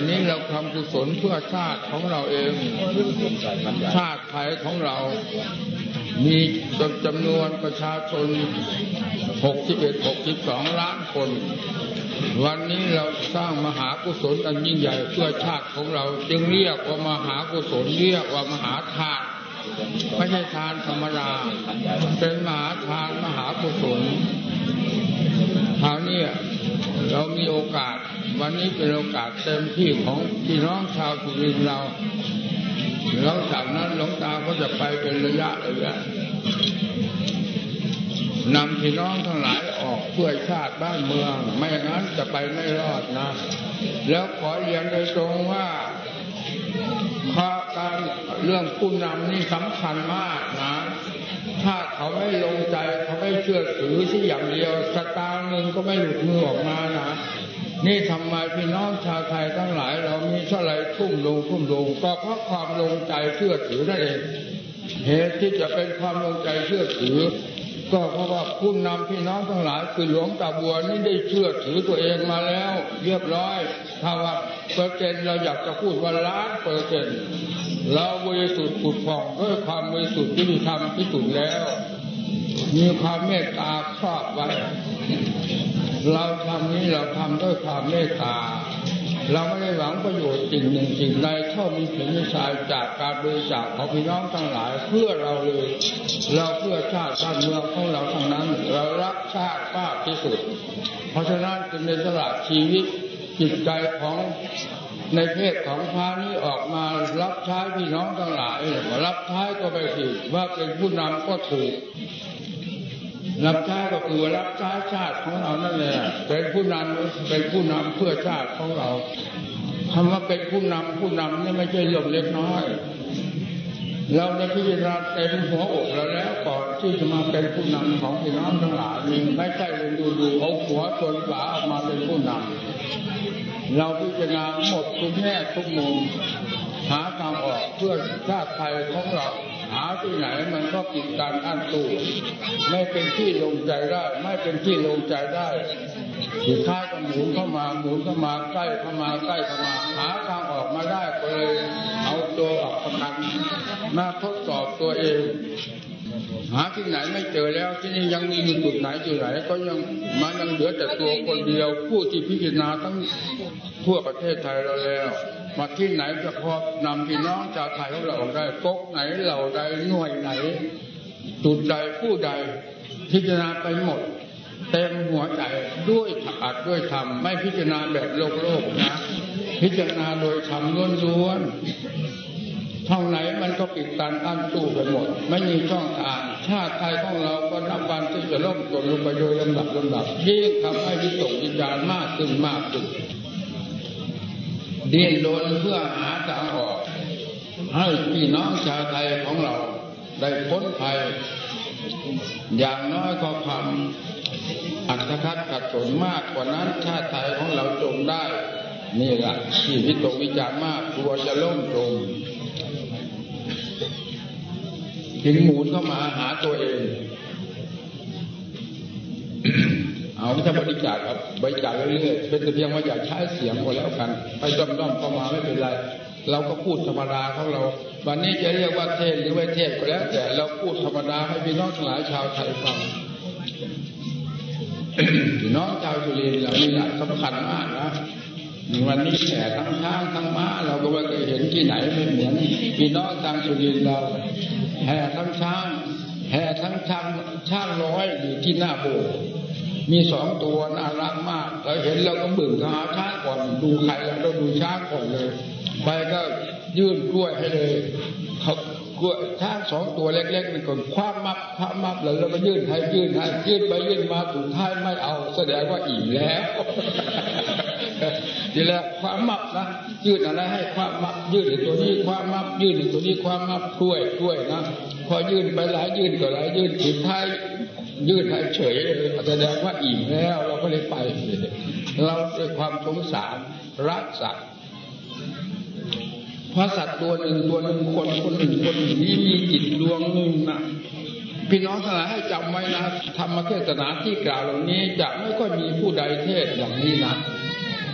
อันนี้เราทำกุศลเพื่อชาติของเราเอง ชาติไทยของเรา มีจำนวนประชาชน 61 62 ล้านคน วันนี้เราสร้างมหากุศลอันยิ่งใหญ่เพื่อชาติของเรา จึงเรียกว่ามหากุศลเรียกว่ามหาทานไม่ใช่ทานธรรมดาเป็นมหาทานมหากุศลคราวนี้เรามีโอกาส วันนี้เป็นโอกาสเต็มที่ของพี่น้องชาวสุรินทร์เราหลังจากนั้นหลวงตาก็จะไปเป็นระยะระยะนำพี่น้องทั้งหลายออกเพื่อชาติบ้านเมือง ไม่อย่างนั้นจะไปไม่รอดนะ แล้วขอเรียนโดยตรงว่าข้อการเรื่องผู้นำนี่สำคัญมากนะ ถ้าเขาไม่ลงใจเขาไม่เชื่อถือที่อย่างเดียวสตางค์หนึ่งก็ไม่หลุดมือออกมานะ นี่ทำไมพี่น้องชาวไทยทั้งหลายเรามีเท่าไรทุ่มลงทุ่มลงก็เพราะความลงใจเชื่อถือนั่นเองเหตุที่จะเป็นความลงใจเชื่อถือ ก็เพราะว่าผู้นำพี่น้องทั้งหลายคือหลวงตาบัวนี่ได้เชื่อถือตัวเองมาแล้ว เรียบร้อยถ้าว่าเปอร์เซ็นต์เราอยากจะพูดว่าล้านเปอร์เซ็นต์เราบริสุทธิ์ผุดผ่องด้วยความบริสุทธิ์ที่ทำที่สุดแล้ว มีความเมตตาครอบไว้ เราทำนี้เราทำด้วยความเมตตา เราไม่ได้หวังประโยชน์สิ่งหนึ่งสิ่งใดเท่ามีผลวิชาจากการบริจาคของพี่น้องทั้งหลาย เพื่อเราเลย เราเพื่อชาติบ้านเมืองของเราทั้งนั้น เรารักชาติมากที่สุด เพราะฉะนั้นจึงในสละชีวิตจิตใจของในเพศของพระนี้ออกมารับใช้พี่น้องทั้งหลายรับใช้ก็ไปผิดว่าเป็นผู้นำก็ถูก รับใช้ก็คือรับใช้ชาติของเรานั่นแหละเป็นผู้นำเป็นผู้นำเพื่อชาติของเราคำว่าเป็นผู้นำผู้นำนี่ไม่ใช่เรื่องเล็กน้อยเราได้พิจารณาเต็มหัวอกเราแล้วก่อนที่จะมาเป็นผู้นำของพี่น้องทั้งหลายนี่ไม่ใช่เลยดูดูเอาหัวชนฝาออกมาเป็นผู้นำเราพิจารณาหมดทุกแง่ทุกมุมหาทางออกเพื่อชาติไทยของเรา หาที่ไหนมันก็ปิดการอั้นตู้ไม่เป็นที่ลงใจได้ ไม่เป็นที่ลงใจได้สุดท้ายก็หมุนเข้ามาหมุนเข้ามาใกล้เข้ามาใกล้เข้ามาหาทางออกมาได้ก็เลยเอาตัวออกประกันมาทดสอบตัวเอง หาที่ไหนไม่เจอแล้ว ที่นี่ยังมีอยู่จุดไหนจุดไหน ก็ยังมันยังเหลือแต่ตัวคนเดียวผู้ที่พิจารณาทั้งทั่วประเทศไทยเราแล้ว มาที่ไหนจะพอนำพี่น้องชาวไทยของเราได้ก๊กไหนเหล่าใดหน่วยไหนจุดใดผู้ใดพิจารณาไปหมด เต็มหัวใจด้วยอัดด้วยธรรมไม่พิจารณาแบบโลกโลกนะ พิจารณาโดยธรรมล้วนๆท่องไหนมันก็ปิดตันอั้นตู้ไปหมด ไม่มีช่องทางชาติไทยของเราก็นับวันที่จะล่มจมลงไปโดยลำดับลำดับยิ่งทำให้วิตกวิจารมากขึ้นมากขึ้น ดิ้นรนเพื่อหาทางออก ให้พี่น้องชาวไทยของเราได้พ้นภัย อย่างน้อยก็ความอัตคัดขัดสนมากกว่านั้นชาติไทยของเราจงได้ นี่แหละที่วิตกวิจารมากกลัวจะล่มจมถึงหมุนเข้ามาหาตัวเอง เอาถ้าบริจาคครับบริจาคเรื่อยๆเป็นแต่เพียงว่าอยากใช้เสียงก็แล้วกันไปด้อมด้อมเข้ามาไม่เป็นไร เราก็พูดธรรมดาของเรา วันนี้จะเรียกว่าเทศหรือไม่เทศก็แล้ว แต่เราพูดธรรมดาให้พี่น้องทั้งหลายชาวไทยฟังพี่น้องชาวสุรินเรานี่แหละสำคัญมากนะวันนี้แห่ทั้งช้างทั้งม้าเราก็ไม่เคยเห็นที่ไหนไม่เหมือนพี่น้องทางสุรินเราแห่ทั้งช้างแห่ทั้งช้างช้างร้อยอยู่ที่หน้าโบสถ์ มีสองตัวน่ารักมากเราเห็นเราก็บึ่งหาช้างก่อนดูใครเราต้องดูช้างก่อนเลยไปก็ยื่นกล้วยให้เลยเขากล้วยช้างสองตัวเล็กๆนี่ก่อนคว้ามับคว้ามับแล้วเราก็ยื่นให้ยื่นให้ยื่นไปยื่นมาสุดท้ายไม่เอา แสดงว่าอิ่มแล้วทีแรกความมับนะยืดอะไรให้ความมับยืดไอ้ตัวนี้ความมับยืดไอ้ตัวนี้ความมับช่วยช่วยนะพอยืดไปหลายยืดก็หลายยืดสุดท้าย ยืดห้เฉยเลยแสดงว่าอิ่มแล้ว เราก็เลยไป เราด้วยความสงสารรักสัตว์เพราะสัตว์ตัวหนึ่งตัวหนึ่งคนคนหนึ่งคนหนึ่งนี้มีจิตดวงหนึ่งนะพี่น้องทั้งหลายให้จำไว้นะธรรมเทศนาที่กล่าวเหล่านี้จะไม่ค่อยมีผู้ใดเทศอย่างนี้นะ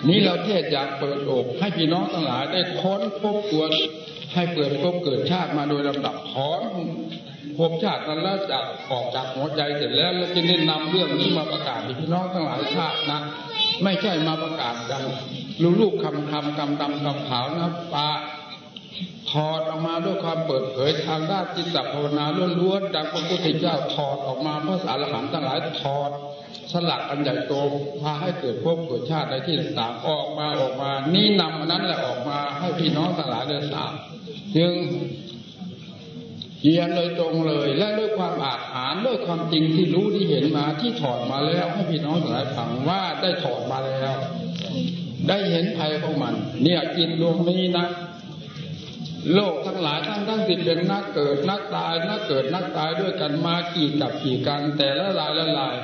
นี้เราเทศอยากเปิดอกให้พี่น้องทั้งหลายได้ค้นพบตัวให้เปิดพบเกิดชาติมาโดยลำดับถอน ภพชาตินั้นแล้วจากออกจากหัวใจเสร็จแล้วเราจะได้นำเรื่องนี้มาประกาศพี่น้องทั้งหลายชาตินะ ไม่ใช่มาประกาศกันลูกลูกคำคำคำดำคำขาวนะปาถอดออกมาด้วยความเปิดเผยทางด้านจิตภาวนาล้วนๆดังพระพุทธเจ้าถอดออกมาพระสารหันต์ทั้งหลายถอดสลักอันใหญ่โตพาให้เกิดภพเกิดชาติในที่ต่างออกมาออกมา นี่นำนั้นแหละออกมาให้พี่น้องทั้งหลายได้ทราบจึง เรียนเลยตรงเลย และด้วยความอาจหารด้วยความจริงที่รู้ที่เห็นมาที่ถอดมาแล้วให้พี่น้องหลายฟังว่าได้ถอดมาแล้ว ได้เห็นภัยของมัน เนี่ยจิตดวงนี้นะโลกทั้งหลายทั้งทั้งสิเป็นนักเกิดนักตายนักเกิดนักตายด้วยกันมากี่กับกี่กันแต่ละลายละลาย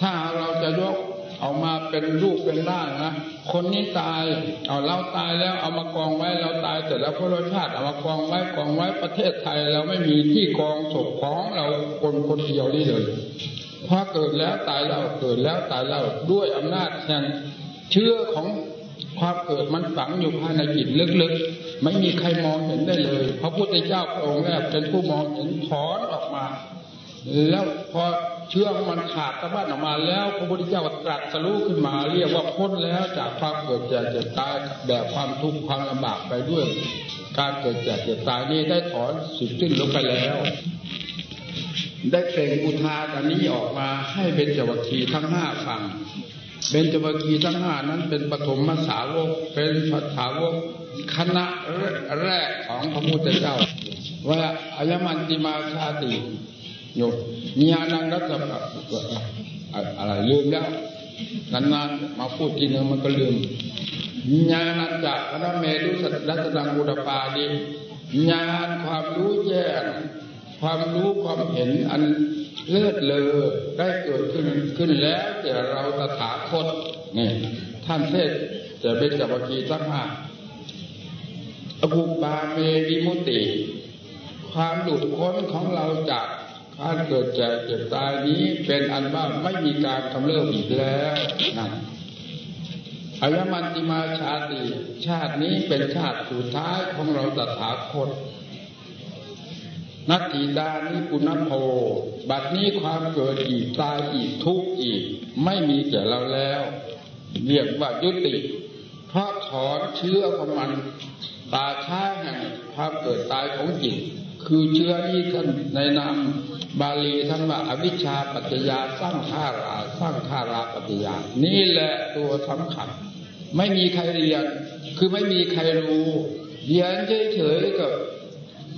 ถ้าเราจะยก เอามาเป็นรูปเป็นร่างนะ คนนี้ตาย เอาเราตายแล้วเอามากองไว้เราตายแต่แล้วพระรชาติเอามากองไว้กองไว้ประเทศไทยเราไม่มีที่กองศพของเราคนคนเดียวนี่เลยพอเกิดแล้วตายแล้วเกิดแล้วตายแล้วด้วยอำนาจแห่งเชื่อของความเกิดมันฝังอยู่ภายในจิตลึกๆ ไม่มีใครมองเห็นได้เลย พระพุทธเจ้าพระองค์แรกเป็นผู้มองเห็นถอนออกมา แล้วพอเชื่อมันขาดตะบ้านออกมาแล้ว พระพุทธเจ้าตรัสรู้ขึ้นมา เรียกว่าพ้นแล้วจากความเกิดแก่เจ็บตายแบบความทุกข์ความลำบากไปด้วย การเกิดแก่เจ็บตายนี้ได้ถอนสุดสิ้นลงไปแล้ว ได้เปล่งอุทาตอนนี้ออกมาให้เป็นจวัคคีทั้งห้าฟังเบญจวัคคีทั้งห้านั้นเป็นปฐมมสาวกเป็นปัสาวกคณะแรกของพระพุทธเจ้าว่าอายมันติมาชาติ โยญาณังรัตอะไรลืมแล้วนานๆมาพูดทีนึงมันก็ลืมญาณจากพระเมรุสัตรัตดังบุรปาดีญาณความรู้แจ้งความรู้ความเห็นอันเลือเลอได้เกิดขึ้นขึ้นแล้วแต่เราตถาคตนี่ท่านเทศจะเป็นจักรกีทั้งห้าอภุบาเมวิมุติ ความหลุดพ้นของเราจาก การเกิดแก่เจ็บตายนี้เป็นอันว่าไม่มีการกำเริบอีกแล้วนั่นอายมันติมาชาติ ชาตินี้เป็นชาติสุดท้ายของเราตถาคตนัตถิดานิปุณโภบัดนี้ความเกิดอีกตายอีกทุกอีก ไม่มีแก่เราแล้ว เรียกว่ายุติ เพราะถอนเชื้อของมัน ตาช้าแห่งความเกิดตายของจิต คือเชื้อนี้ท่านในนาม บาลีท่านว่าอวิชชาปัจจยาสร้างข้าราสร้างข้าราปัจจยานี่แหละตัวสำคัญไม่มีใครเรียน คือไม่มีใครรู้ เรียนเฉยๆกับ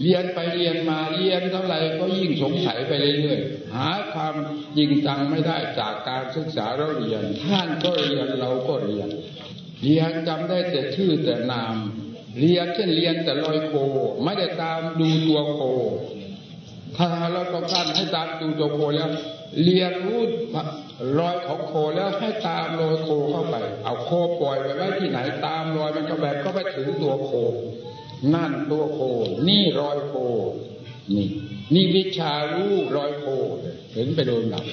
เรียนไปเรียนมาเรียนเท่าไหร่ก็ยิ่งสงสัยไปเรื่อยๆหาความจริงจังไม่ได้จากการศึกษาเราเรียน ท่านก็เรียนเราก็เรียน เรียนจำได้แต่ชื่อแต่นาม เรียนเช่นเรียนแต่รอยโค ไม่ได้ตามดูตัวโค ถ้าเราต้องการให้ตามดูตัวโคแล้ว เรียนรู้รอยของโคแล้วให้ตามรอยโคเข้าไป เอาโคปล่อยไปไว้ที่ไหนตามรอยมันก็แบบก็ไปถึงตัวโค นั่นตัวโค นี่รอยโค นี่ นี่วิชารู้รอยโคเห็นไปโดนดับ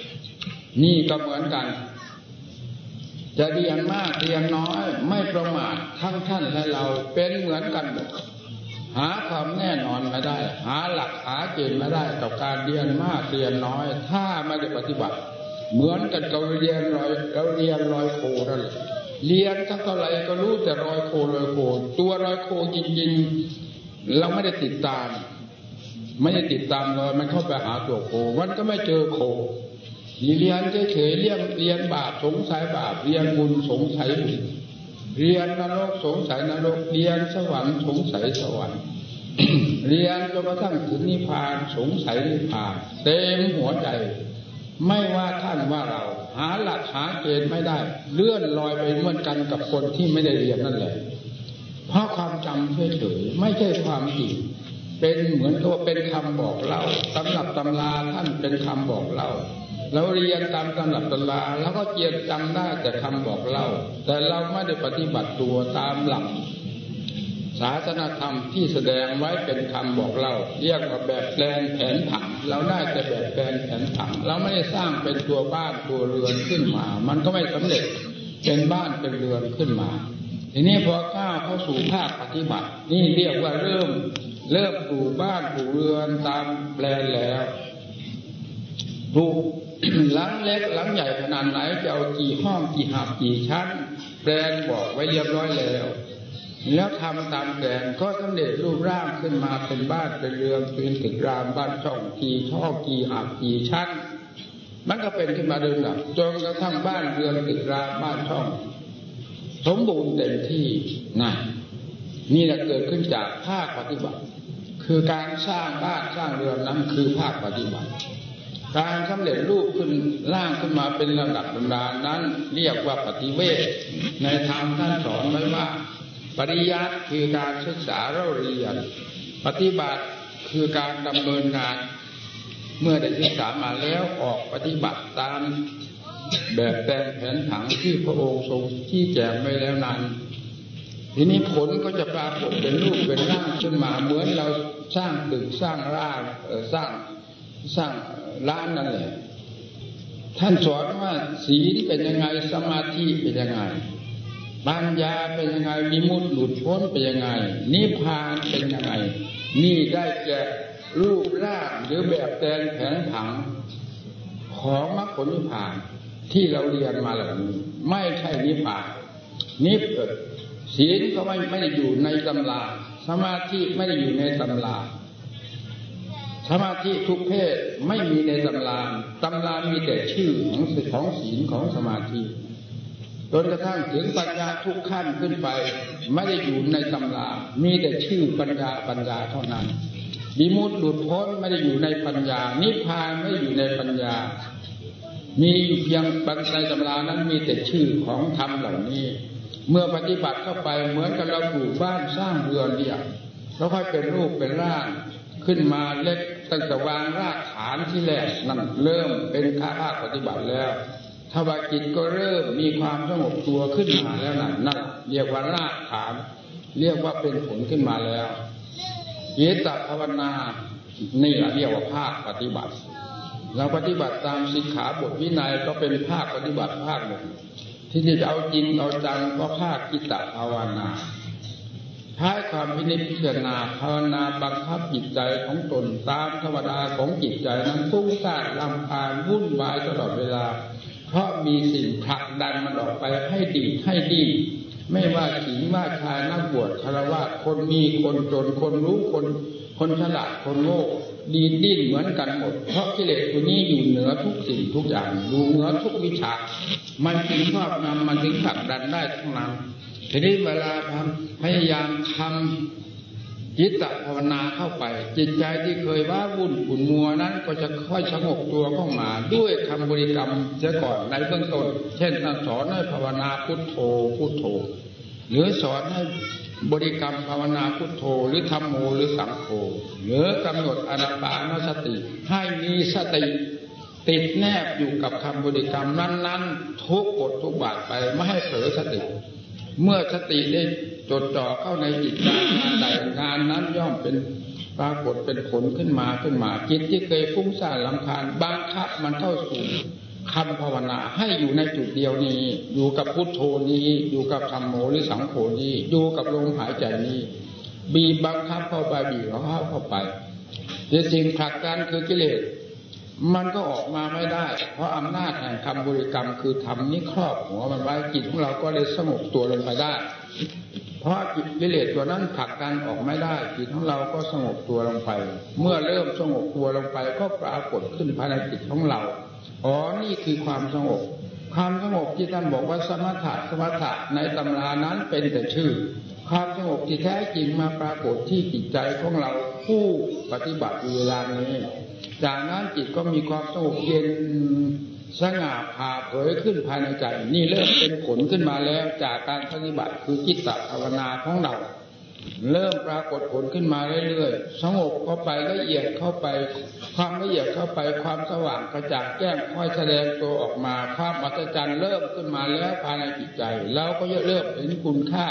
นี่ก็เหมือนกัน จะเรียนมากเรียนน้อย ไม่ประมาททั้งท่านและเราเป็นเหมือนกันหมด หาความแน่นอนไม่ได้ หาหลักหาเกณฑ์ไม่ได้กับการเรียนมากเรียนน้อย ถ้าไม่ได้ปฏิบัติ เหมือนกันกับเรียนรอยเราเรียนรอยโคนั่นแหละเรียนเท่าไรก็รู้แต่รอยโครอยโค ตัวรอยโคจริงๆ เราไม่ได้ติดตาม ไม่ได้ติดตามรอยมันเข้าไปหาตัวโคมันก็ไม่เจอโคเรียนเฉยๆเรียนเรียนบาปสงสัยบาปเรียนบุญสงสัยบุญ เรียนนรกสงสัยนรก เรียนสวรรค์สงสัยสวรรค์ เรียนจนกระทั่งถึงนิพพานสงสัยนิพพานเต็มหัวใจ ไม่ว่าท่านว่าเรา หาหลักหาเกณฑ์ไม่ได้ เลื่อนลอยไปเหมือนกันกับคนที่ไม่ได้เรียนนั่นแหละเพราะความจำเฉยๆไม่ใช่ความจริงเป็นเหมือนตัวเป็นคำบอกเล่าตำรับตำราท่านเป็นคำบอกเล่า เราเรียนตามตำหรับตำราแล้วก็เจียจำได้แต่คำบอกเล่า แต่เราไม่ได้ปฏิบัติตัวตามหลักศาสนธรรมที่แสดงไว้เป็นคำบอกเล่า เรียกว่าแบบแปลนแผนผังเราได้แต่แบบแปลนแผนผังเราไม่ได้สร้างเป็นตัวบ้านตัวเรือนขึ้นมา มันก็ไม่สำเร็จเป็นบ้านเป็นเรือนขึ้นมา ทีนี้พอก้าวเข้าสู่ภาคปฏิบัติ นี่เรียกว่าเริ่ม เริ่มปลูกบ้านปลูกเรือนตามแปลนแล้วปลูก หลังเล็กหลังใหญ่ขนาดไหนจะเอากี่ห้องกี่หับกี่ชั้นแปลนบอกไว้เรียบร้อยแล้ว แล้วทำตามแผนก็สำเร็จรูปร่างขึ้นมาเป็นบ้านเป็นเรือนเป็นตึกรามบ้านช่องกี่ช่อกี่หับกี่ชั้น มันก็เป็นขึ้นมาเดินหลับจนกระทั่งบ้านเรือนตึกรามบ้านช่อง สมบูรณ์เต็มที่นั่นนี่แหละเกิดขึ้นจากภาคปฏิบัติ คือการสร้างบ้านสร้างเรือนนั้นคือภาคปฏิบัติ การสำเร็จรูปขึ้นร่างขึ้นมาเป็นระดับลำดานั้น เรียกว่าปฏิเวทในทางท่านสอนไว้ว่า ปริยัติคือการศึกษาเราเรียน ปฏิบัติคือการดำเนินงานเมื่อได้ศึกษามาแล้วออกปฏิบัติตามแบบแปลนแผนผังที่พระองค์ทรงที่แจงไว้แล้วนั้น ทีนี้ผลก็จะปรากฏเป็นรูปเป็นร่างขึ้นมาเหมือนเราสร้างตึกสร้างร่างสร้าง สร้างร้านนั่นแหละท่านสอนว่าศีเป็นยังไงสมาธิเป็นยังไงปัญญาเป็นยังไงมีมุดหลุดพ้นเป็นยังไง นิพพานเป็นยังไง นี่ได้แก่รูปร่างหรือแบบแตนแผนผัง ของมรรคผลนิพพานที่เราเรียนมาเหล่านี้ไม่ใช่นิพพานนิพศีลก็ไม่ไม่ได้อยู่ในตำราสมาธิไม่ได้อยู่ในตำรา สมาธิทุกเพศไม่มีในตำราตำรามีแต่ชื่อของของศีลของสมาธิจนกระทั่งถึงปัญญาทุกขั้นขึ้นไป ไม่ได้อยู่ในตำรา มีแต่ชื่อปัญญาปัญญาเท่านั้นมีมุดหลุดพ้นไม่ได้อยู่ในปัญญา นิพพานไม่อยู่ในปัญญา มีอยู่เพียงปัญญาตำรานั้นมีแต่ชื่อของธรรมเหล่านี้ เมื่อปฏิบัติเข้าไปเหมือนกับเราปลูกบ้านสร้างเรือนเนี่ยแล้วค่อยเป็นรูปเป็นร่างขึ้นมาเล็ก ตั้งแต่วางรากฐานที่แรกนั่นเริ่มเป็นข้าภาคปฏิบัติแล้วทวาจิตก็เริ่มมีความสงบตัวขึ้นมาแล้วนั่นนั่นเรียกว่ารากฐาน เรียกว่าเป็นผลขึ้นมาแล้วเยตภาวนานี่แหละเรียกว่าภาคปฏิบัติ เราปฏิบัติตามสิกขาบทวินัยก็เป็นภาคปฏิบัติภาคหนึ่งที่จะเอาจริงเอาจังก็ภาคกิตตภาวนา ท้าความพินิจพิจารณาภาวนาบังคับจิตใจของตนตามธรรมดาของจิตใจนั้นฟุ้งซ่านลำพานวุ่นวายตลอดเวลา เพราะมีสิ่งผลักดันมันออกไปให้ดีให้ดีไม่ว่าหญิงว่าชายนักบวชคารวะคนมีคนจนคนรู้คนคนฉลาดคนโง่ดีดิ้นเหมือนกันหมด เพราะกิเลสตัวนี้อยู่เหนือทุกสิ่งทุกอย่างอยู่เหนือทุกวิชา มันถึงครอบงำมันถึงผลักดันได้ทั้งนั้น ทีนี้เวลาทำพยายามทำจิตตภาวนาเข้าไป จิตใจที่เคยว่าวุ่นขุ่นมัวนั้น ก็จะค่อยสงบตัวเข้ามา ด้วยคำบริกรรมเสียก่อนในเบื้องต้น เช่นสอนให้ภาวนาพุทโธพุทโธ หรือสอนให้บริกรรมภาวนาพุทโธ หรือธรรมโมหรือสังโฆหรือกำหนดอนาปานสติ ให้มีสติติดแนบอยู่กับคำบริกรรมนั้น ๆ ทุกบททุกบาทไปไม่ให้เผลอสติ เมื่อสติได้จดจ่อเข้าในจิตการงานใดงานนั้นย่อมเป็นปรากฏเป็นผลขึ้นมาขึ้นมาจิตที่เคยฟุ้งซ่านลำคาญบังคับมันเข้าสู่คำภาวนาให้อยู่ในจุดเดียวนี้ อยู่กับพุทโธนี้ อยู่กับธรรมโมหรือสังโฆนี้อยู่กับลมหายใจนี้ บีบบังคับเข้าไปบีบเข้าเข้าไปแต่สิ่งผลักดันคือกิเลส มันก็ออกมาไม่ได้ เพราะอำนาจแห่งคำบริกรรมคือทำนี้ครอบหัวมันไว้จิตของเราก็เลยสงบตัวลงไปได้ เพราะจิตวิเลศตัวนั้นผลักกันออกไม่ได้จิตของเราก็สงบตัวลงไป เมื่อเริ่มสงบตัวลงไป ก็ปรากฏขึ้นภายในจิตของเราอ๋อนี่คือความสงบความสงบที่ท่านบอกว่าสมถะสมถะในตำรานั้นเป็นแต่ชื่อ ความสงบที่แท้จริงมาปรากฏที่จิตใจของเราผู้ปฏิบัติเวลานี้ จากนั้นจิตก็มีความสงบเย็นสง่าผ่าเผยขึ้นภายในใจนี่เริ่มเป็นผลขึ้นมาแล้วจากการปฏิบัติคือจิตตภาวนาของเรา เริ่มปรากฏผลขึ้นมาเรื่อยๆสงบเข้าไปละเอียดเข้าไป ความละเอียดเข้าไปความสว่างกระจ่างแจ้งค่อยแสดงตัวออกมาความอัศจรรย์เริ่มขึ้นมาแล้วภายในจิตใจเราก็จะเริ่มเห็นคุณค่า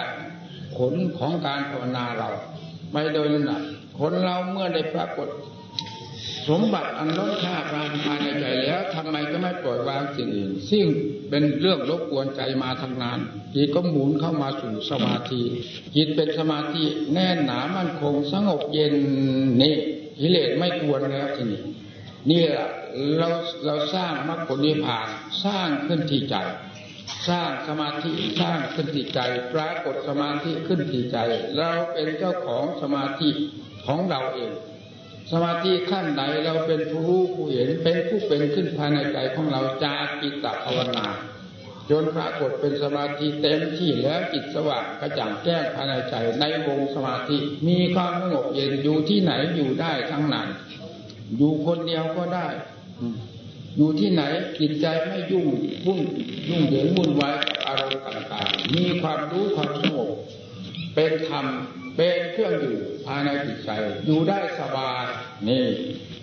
ผลของการภาวนาเรา ไม่โดยลำดับผลเราเมื่อได้ปรากฏ สมบัติอันล้นค่าการภายในใจแล้วทำไมก็ไม่ปล่อยวางสิ่งอื่นซึ่งเป็นเรื่องรบกวนใจมาทางนานจิตก็หมุนเข้ามาสู่สมาธิจิตเป็นสมาธิแน่นหนามั่นคงสงบเย็นนี่กิเลสไม่กวนแล้วทีนี้นี่แหละเราเราสร้างมรรคผลนิพพานสร้างขึ้นที่ใจ สร้างสมาธิสร้างขึ้นที่ใจ ปรากฏสมาธิขึ้นที่ใจ เราเป็นเจ้าของสมาธิของเราเอง สมาธิขั้นใดเราเป็นผู้รู้ผู้เห็นเป็นผู้เป็นขึ้นภายในใจของเราจากจิตตภาวนาจนปรากฏเป็นสมาธิเต็มที่แล้วจิตสว่างกระจ่างแจ้งภายในใจในวงสมาธิ มีความสงบเย็นอยู่ที่ไหนอยู่ได้ทั้งนั้น อยู่คนเดียวก็ได้ อยู่ที่ไหนจิตใจไม่ยุ่งวุ่นยุ่งเหยิงวุ่นวายกับอารมณ์ต่างๆ มีความรู้ความสงบเป็นธรรม เป็นเครื่องอยู่ภายในจิตใจอยู่ได้สบายนี่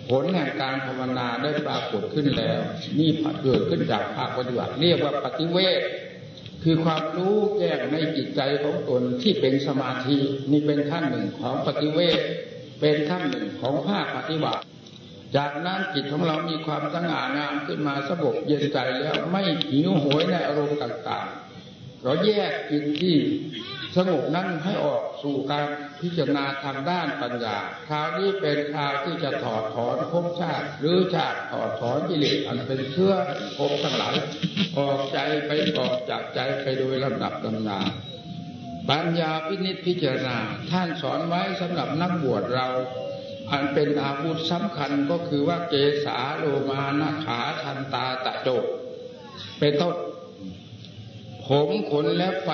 ผลแห่งการภาวนาได้ปรากฏขึ้นแล้ว นี่เกิดขึ้นจากภาคปฏิบัติเรียกว่าปฏิเวทคือความรู้แจ้งในจิตใจของตนที่เป็นสมาธินี่เป็นขั้นหนึ่งของปฏิเวทเป็นขั้นหนึ่งของภาคปฏิบัติ จากนั้นจิตของเรามีความสง่างามขึ้นมาสงบเย็นใจแล้วไม่หิวโหยในอารมณ์ต่างๆ เราแยกจิตที่สงบนั้นให้ออกสู่การพิจารณาทางด้านปัญญาคราวนี้เป็นคราวที่จะถอดถอนภพชาติ หรือชาติถอดถอนกิเลสอันเป็นเชื้อภพทั้งหลายออกใจไปออกจากใจไปโดยลำดับลำนาปัญญาพินิจพิจารณา ท่านสอนไว้สำหรับนักบวชเรา อันเป็นอาวุธสำคัญก็คือว่าเกสาโลมานาขาทันตาตะโจเป็นต้น ผมขนและไฟ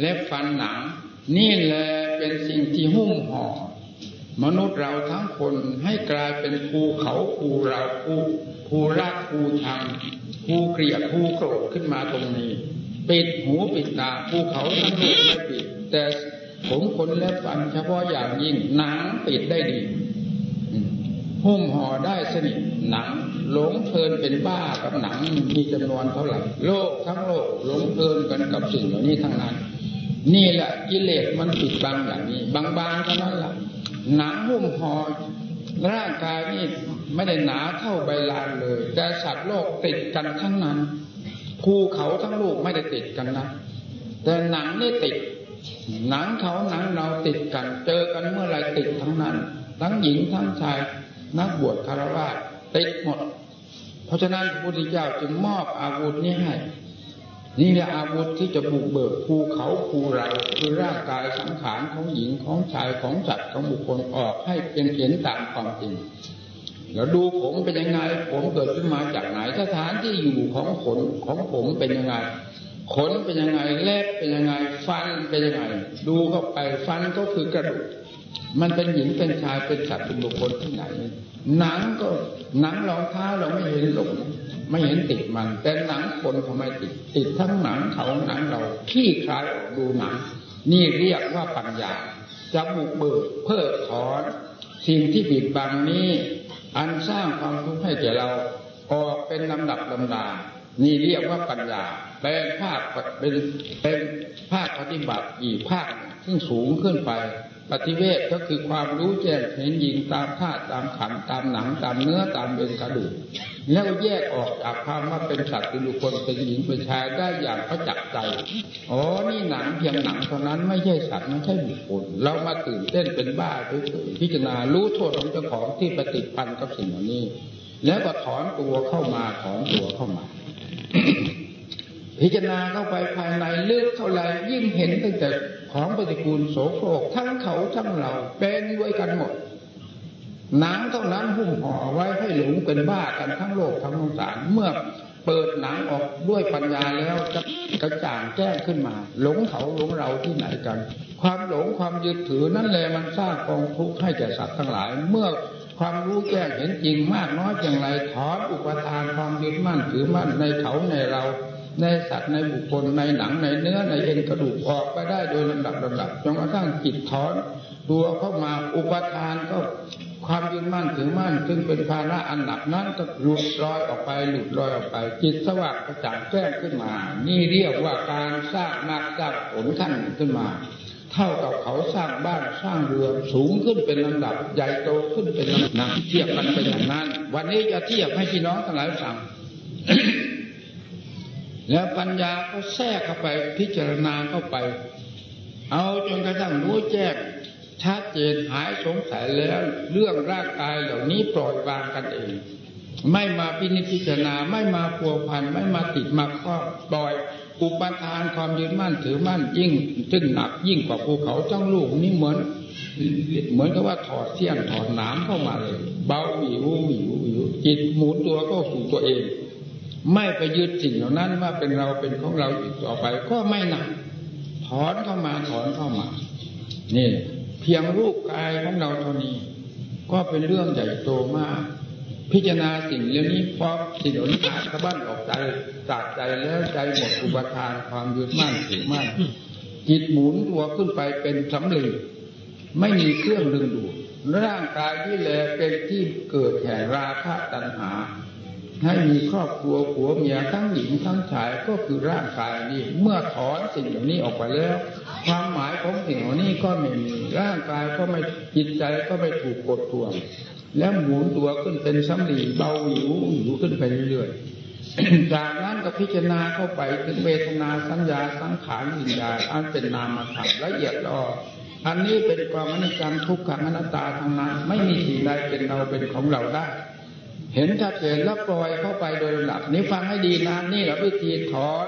และฟันหนัง นี่แหละเป็นสิ่งที่หุ้มห่อมนุษย์เราทั้งคนให้กลายเป็นภูเขาภูเราภูภูรักภูชังภูเกลียดภูโกรธขึ้นมาตรงนี้ ปิดหูปิดตาภูเขาทั้งลูกไม่ปิด แต่ผมขนและฟันเฉพาะอย่างยิ่งหนังปิดได้ดีหุ้มห่อได้สนิทหนัง หลงเพลินเป็นบ้ากับหนังมีจำนวนเท่าไหร่โลกทั้งโลกหลงเพลินกันกับสิ่งเหล่านี้ทั้งนั้น นี่แหละกิเลสมันปิดบังอย่างนี้ บางๆเท่านั้นแหละหนังหุ้มห่อร่างกายนี่ไม่ได้หนาเท่าใบลานเลย แต่สัตว์โลกติดกันทั้งนั้นภูเขาทั้งลูกไม่ได้ติดกันนะแต่หนังนี่ติด หนังเขาหนังเราติดกัน เจอกันเมื่อไรติดทั้งนั้น ทั้งหญิงทั้งชาย นักบวชคารวะติดหมด เพราะฉะนั้นพระพุทธเจ้าจึงมอบอาวุธนี้ให้ นี่แหละอาวุธที่จะบุกเบิกภูเขาภูเราคือร่างกายสังขารของหญิงของชายของจัดของบุคคลออกให้เป็นเห็นตามความจริงแล้วดูผมเป็นยังไง ผมเกิดขึ้นมาจากไหนสถานที่อยู่ของขนของผมเป็นยังไงขนเป็นยังไงเล็บเป็นยังไง ฟันเป็นยังไง ดูเข้าไปฟันก็คือกระดูก มันเป็นหญิงเป็นชายเป็นสัตว์เป็นบุคคลที่ไหน หนังก็หนังรองเท้าเราไม่เห็นหลงไม่เห็นติดมัน แต่หนังคนทำไมติด ติดทั้งหนังเขาหนังเราขี้คลายออกดูหนัง นี่เรียกว่าปัญญาจะบุกเบิกเพิกถอน สิ่งที่ปิดบังนี้ อันสร้างความทุกข์ให้แก่เราออกเป็นลำดับลำดา นี่เรียกว่าปัญญาเป็นภาคเป็นเป็นภาคปฏิบัติอีกภาคซึ่งสูงขึ้นไป ปฏิเวทก็คือความรู้แจ้งเห็นยิงตามธาตุตามขันตามหนังตามเนื้อตามเป็นกระดูกแล้วแยกออกจากความว่าเป็นสัตว์เป็นบุคคลเป็นหญิงเป็นชายได้อย่างประจักษ์ใจอ๋อนี่หนังเพียงหนังเท่านั้นไม่ใช่สัตว์ไม่ใช่บุคคลเรามาตื่นเต้นเป็นบ้าพิจารณารู้โทษของเจ้าของที่ปฏิพันธ์กับสิ่งเหล่านี้ แล้วก็ถอนตัวเข้ามาถอนตัวเข้ามา พิจารณาเข้าไปภายในลึกเท่าไรยิ่งเห็นตั้งแต่ของปฏิกูลโสโครกทั้งเขาทั้งเราเป็นด้วยกันหมดหนังเท่านั้นหุ้มห่อไว้ให้หลงเป็นบ้ากันทั้งโลกทั้งสงสารเมื่อเปิดหนังออกด้วยปัญญาแล้วจะกระจ่างแจ้งขึ้นมา หลงเขาหลงเราที่ไหนกัน ความหลงความยึดถือนั่นแหละมันสร้างกองทุกข์ให้แก่สัตว์ทั้งหลาย เมื่อความรู้แจ้งเห็นจริงมากน้อยอย่างไรถอนอุปทานความยึดมั่นถือมั่นในเขาในเรา ในสัตว์ในบุคคลในหนังในเนื้อในเอ็นกระดูกออกไปได้โดยลำดับลำดับจนกระทั่งจิตถอนตัวเข้ามาอุปทานก็ความยึดมั่นถือมั่นซึ่งเป็นภาระอันหนักนั้นก็หลุดลอยออกไปหลุดลอยออกไป จิตสว่างกระจ่างแจ้งขึ้นมา นี่เรียกว่าการสร้างมรรคสร้างผลขั้นขึ้นมา เท่ากับเขาสร้างบ้านสร้างเรือสูงขึ้นเป็นลำดับ ใหญ่โตขึ้นเป็นลำดับเทียบกันเป็นอย่างนั้น วันนี้จะเทียบให้พี่น้องทั้งหลายฟัง แล้วปัญญาก็แทรกเข้าไปพิจารณาเข้าไป เอาจนกระทั่งรู้แจ้งชัดเจนหายสงสัยแล้วเรื่องร่างกายเหล่านี้ปล่อยวางกันเอง ไม่มาพินิจพิจารณาไม่มาพัวพันไม่มาติดมาครอบปล่อยอุปทานความยึดมั่นถือมั่นยิ่งจึงหนักยิ่งกว่าภูเขาจ้องลูกนี่เหมือน เหมือนกับว่าถอดเสี้ยนถอดน้ำเข้ามาเลย เบาหวิวหวิวหวิวจิตหมุนตัวก็สู่ตัวเอง ไม่ไปยึดสิ่งเหล่านั้นว่าเป็นเราเป็นของเราอีกต่อไป ก็ไม่หนักถอนเข้ามาถอนเข้ามา นี่ เพียงรูปกายของเราเท่านี้ ก็เป็นเรื่องใหญ่โตมาก พิจารณาสิ่งเหล่านี้พอสิ่งเหล่านี้ขาดสะบั้นออกใจจากใจแล้วใจหมดอุปทานความยึดมั่นถือมั่นจิตหมุนตัวขึ้นไปเป็นสำลีไม่มีเครื่องดึงดูดร่างกายที่แลเป็นที่เกิดแห่งราคะตัณหา ให้มีครอบครัวผัวเมียทั้งหญิงทั้งชายก็คือร่างกายนี้ เมื่อถอนสิ่งเหล่านี้ออกไปแล้ว ความหมายของสิ่งเหล่านี้ก็ไม่มีร่างกายก็ไม่จิตใจก็ไม่ถูกกดทวงแล้วหมุนตัวขึ้นเป็นสำลีเบาหวิวหวิวขึ้นไปเรื่อยๆจากนั้นก็พิจารณาเข้าไปถึงเวทนาสัญญาสังขารวิญญาณอันเป็นนามธรรมละเอียดลอออันนี้เป็นความอนิจจังทุกขังอนัตตาทางนั้นไม่มีสิ่งใดเป็นเราเป็นของเราได้ เห็นชัดเจนแล้วปล่อยเข้าไปโดยลำดับนี้ฟังให้ดีนะนี่แหละวิธีถอน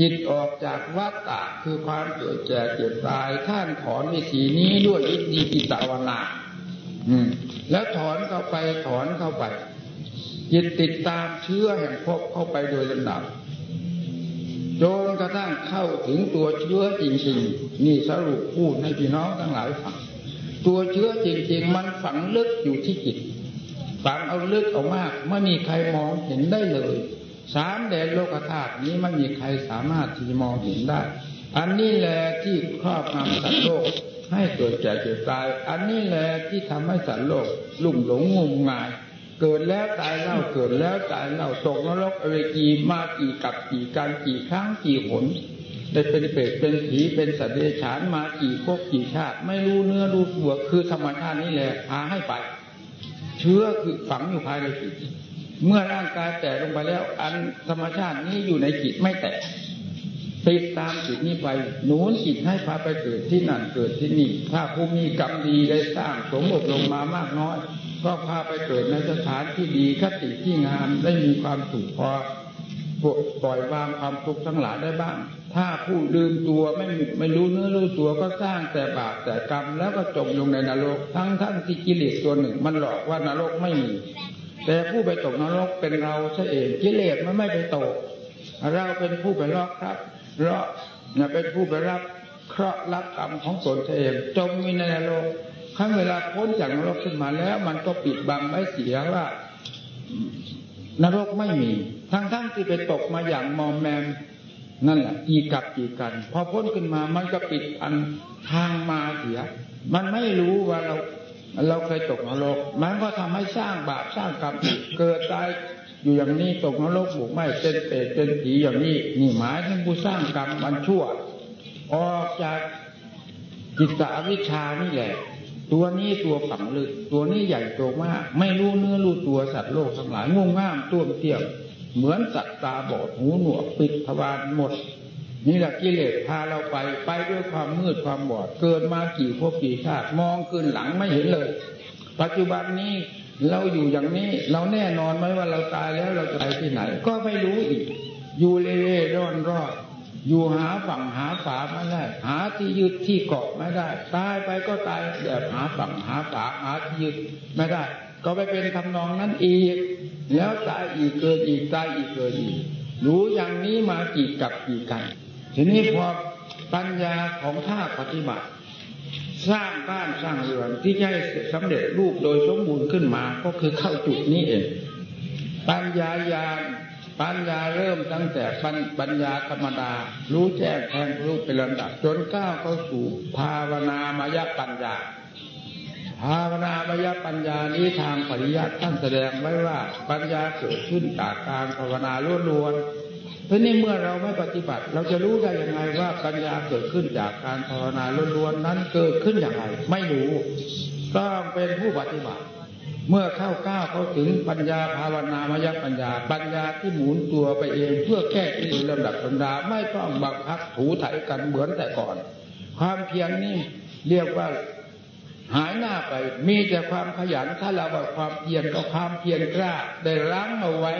จิตออกจากวัฏฏะคือความเกิดแก่เจ็บตายท่านถอนวิธีนี้ด้วยวิธีกิตาวนาอืม แล้วถอนเข้าไปถอนเข้าไป จิตติดตามเชื้อแห่งภพเข้าไปโดยลำดับจนกระทั่งเข้าถึงตัวเชื้อจริงๆนี่สรุปพูดให้พี่น้องทั้งหลายฟังตัวเชื้อจริง ๆ มันฝังลึกอยู่ที่จิต ฝังเอาลึกออกมาก ไม่มีใครมองเห็นได้เลย สามแดนโลกธาตุนี้ไม่มีใครสามารถที่มองเห็นได้ อันนี้แหละที่ครอบงำสัตว์โลกให้เกิดแก่เจ็บตาย อันนี้แหละที่ทำให้สัตว์โลกลุ่มหลงงมงาย เกิดแล้วตายเล่าเกิดแล้วตายเล่าตกนรกอเวจีมากี่กับกี่การกี่ครั้งกี่หนได้เป็นเปรตเป็นผีเป็นสัตว์เดรัจฉานมากี่ภพกี่ชาติ ไม่รู้เนื้อรู้ตัวคือธรรมชาตินี้แหละพาให้ไป เชื้อคือฝังอยู่ภายในจิต เมื่อร่างกายแตกลงไปแล้ว อันธรรมชาตินี้อยู่ในจิตไม่แตกติดตามจิตนี้ไปหนุนจิตให้พาไปเกิดที่นั่นเกิดที่นี่ ถ้าผู้มีกรรมดีได้สร้างสมบลงมามากน้อย ก็พาไปเกิดในสถานที่ดีคติที่งามได้มีความสุขพอปล่อยวางความทุกข์ทั้งหลายได้บ้าง ถ้าผู้ลืมตัวไม่ไม่รู้เนื้อรู้ตัวก็สร้างแต่บาปแต่กรรมแล้วก็จมลงในนรก ทั้งทั้งที่กิเลสตัวหนึ่ง มันหลอกว่านรกไม่มี แต่ผู้ไปตกนรกเป็นเราซะเองกิเลสมันไม่ไปตก เราเป็นผู้ไปรอกครับเราเป็นผู้ไปรับเคราะห์รับกรรมของตนเองจมในนรกครั้งเวลาพ้นจากนรกขึ้นมาแล้ว มันก็ปิดบังไม่เสียว่านรกไม่มี ทั้งทั้งที่ไปตกมาอย่างมอมแมม นั่นแหละกีกับกีกัน พอพ้นขึ้นมามันก็ปิดอันทางมาเสีย มันไม่รู้ว่าเราเราเคยตกนรก มันก็ทำให้สร้างบาปสร้างกรรมเกิดตายอยู่อย่างนี้ตกนรกบุกไม่เป็นเปรตเป็นผีอย่างนี้นี่หมายถึงผู้สร้างกรรมมันชั่ว ออกจากจิตตวิชานี่แหละ ตัวนี้ตัวฝังลึกตัวนี้ใหญ่โตมาก ไม่รู้เนื้อรู้ตัวสัตว์โลกทั้งหลายงงง่ามตัวเตี้ย เหมือนสัตว์ตาบอดหูหนวกปิดทวารหมด นี่แหละกิเลสพาเราไปไปด้วยความมืดความบอด เกิดมากี่พวกกี่ชาติมองขึ้นหลังไม่เห็นเลย ปัจจุบันนี้เราอยู่อย่างนี้ เราแน่นอนไหมว่าเราตายแล้วเราจะไปที่ไหน ก็ไม่รู้อีก อยู่เล่ร่อนรอดอยู่หาฝั่งหาฝาไม่ได้ หาที่ยึดที่เกาะไม่ได้ ตายไปก็ตายแบบหาฝั่งหาฝาหาที่ยึดไม่ได้ ก็ไปเป็นทำนองนั้นอีก แล้วตายอีกเกิดอีกตายอีกเกิดอีกรู้อย่างนี้มากี่กับกี่กันทีนี้พอปัญญาของท่าปฏิบัติ สร้างบ้านสร้างเรือนที่ใช้สำเร็จรูปโดยสมบูรณ์ขึ้นมาก็คือเข้าจุดนี้เอง ปัญญาญาณปัญญาเริ่มตั้งแต่ปัญญาธรรมดา รู้แจ้งแทงรู้เป็นลำดับ จนก้าวเข้าสู่ภาวนามายปัญญา ภาวนามายปัญญานี้ทางปริยัติท่านแสดงไว้ว่าปัญญาเกิดขึ้นจากการภาวนาล้วนเพราะนี่เมื่อเราไม่ปฏิบัติ เราจะรู้ได้ยังไงว่าปัญญาเกิดขึ้นจากการภาวนาล้วนๆนั้นเกิดขึ้นอย่างไร ไม่รู้ต้องเป็นผู้ปฏิบัติ เมื่อเข้าก้าวเขาถึงปัญญาภาวนามยปัญญา ปัญญาที่หมุนตัวไปเองเพื่อแก้ที่ลำดับลำดาไม่ต้องบังคับถูถ่ายกันเหมือนแต่ก่อน ความเพียรนี่เรียกว่า หายหน้าไป มีแต่ความขยันถ้าเราว่าความเพียรก็ความเพียรกล้า ได้ล้างเอาไว้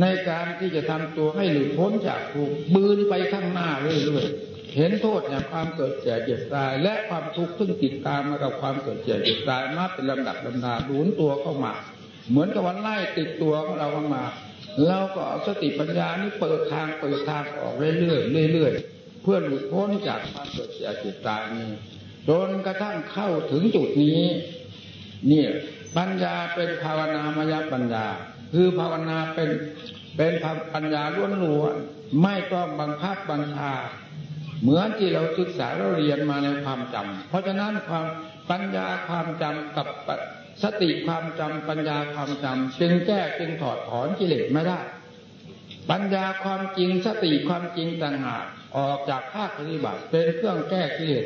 ในการที่จะทำตัวให้หลุดพ้นจากทุกบืนไปข้างหน้าเรื่อยๆเห็นโทษอย่างความเกิดแก่เจ็บตาย และความทุกข์ซึ่งติดตามมากับความเกิดแก่เจ็บตายมาเป็นลำดับลำดาหลุนตัวเข้ามา เหมือนกับวันไล่ติดตัวของเราเข้ามาเราก็เอาสติปัญญานี้เปิดทางเปิดทางออกเรื่อยๆเรื่อยๆเพื่อหลุดพ้นจากความเกิดแก่เจ็บตายนี้ จนกระทั่งเข้าถึงจุดนี้ เนี่ยปัญญาเป็นภาวนามยปัญญา คือภาวนาเป็นเป็นปัญญาล้วนๆไม่ต้องบังคับบัญชา เหมือนที่เราศึกษาเราเรียนมาในความจำเพราะฉะนั้นความปัญญาความจำกับสติความจำปัญญาความจำจึงแก้จึงถอดถอนกิเลสไม่ได้ ปัญญาความจริงสติความจริงต่างหาก ออกจากภาคปฏิบัติเป็นเครื่องแก้กิเลส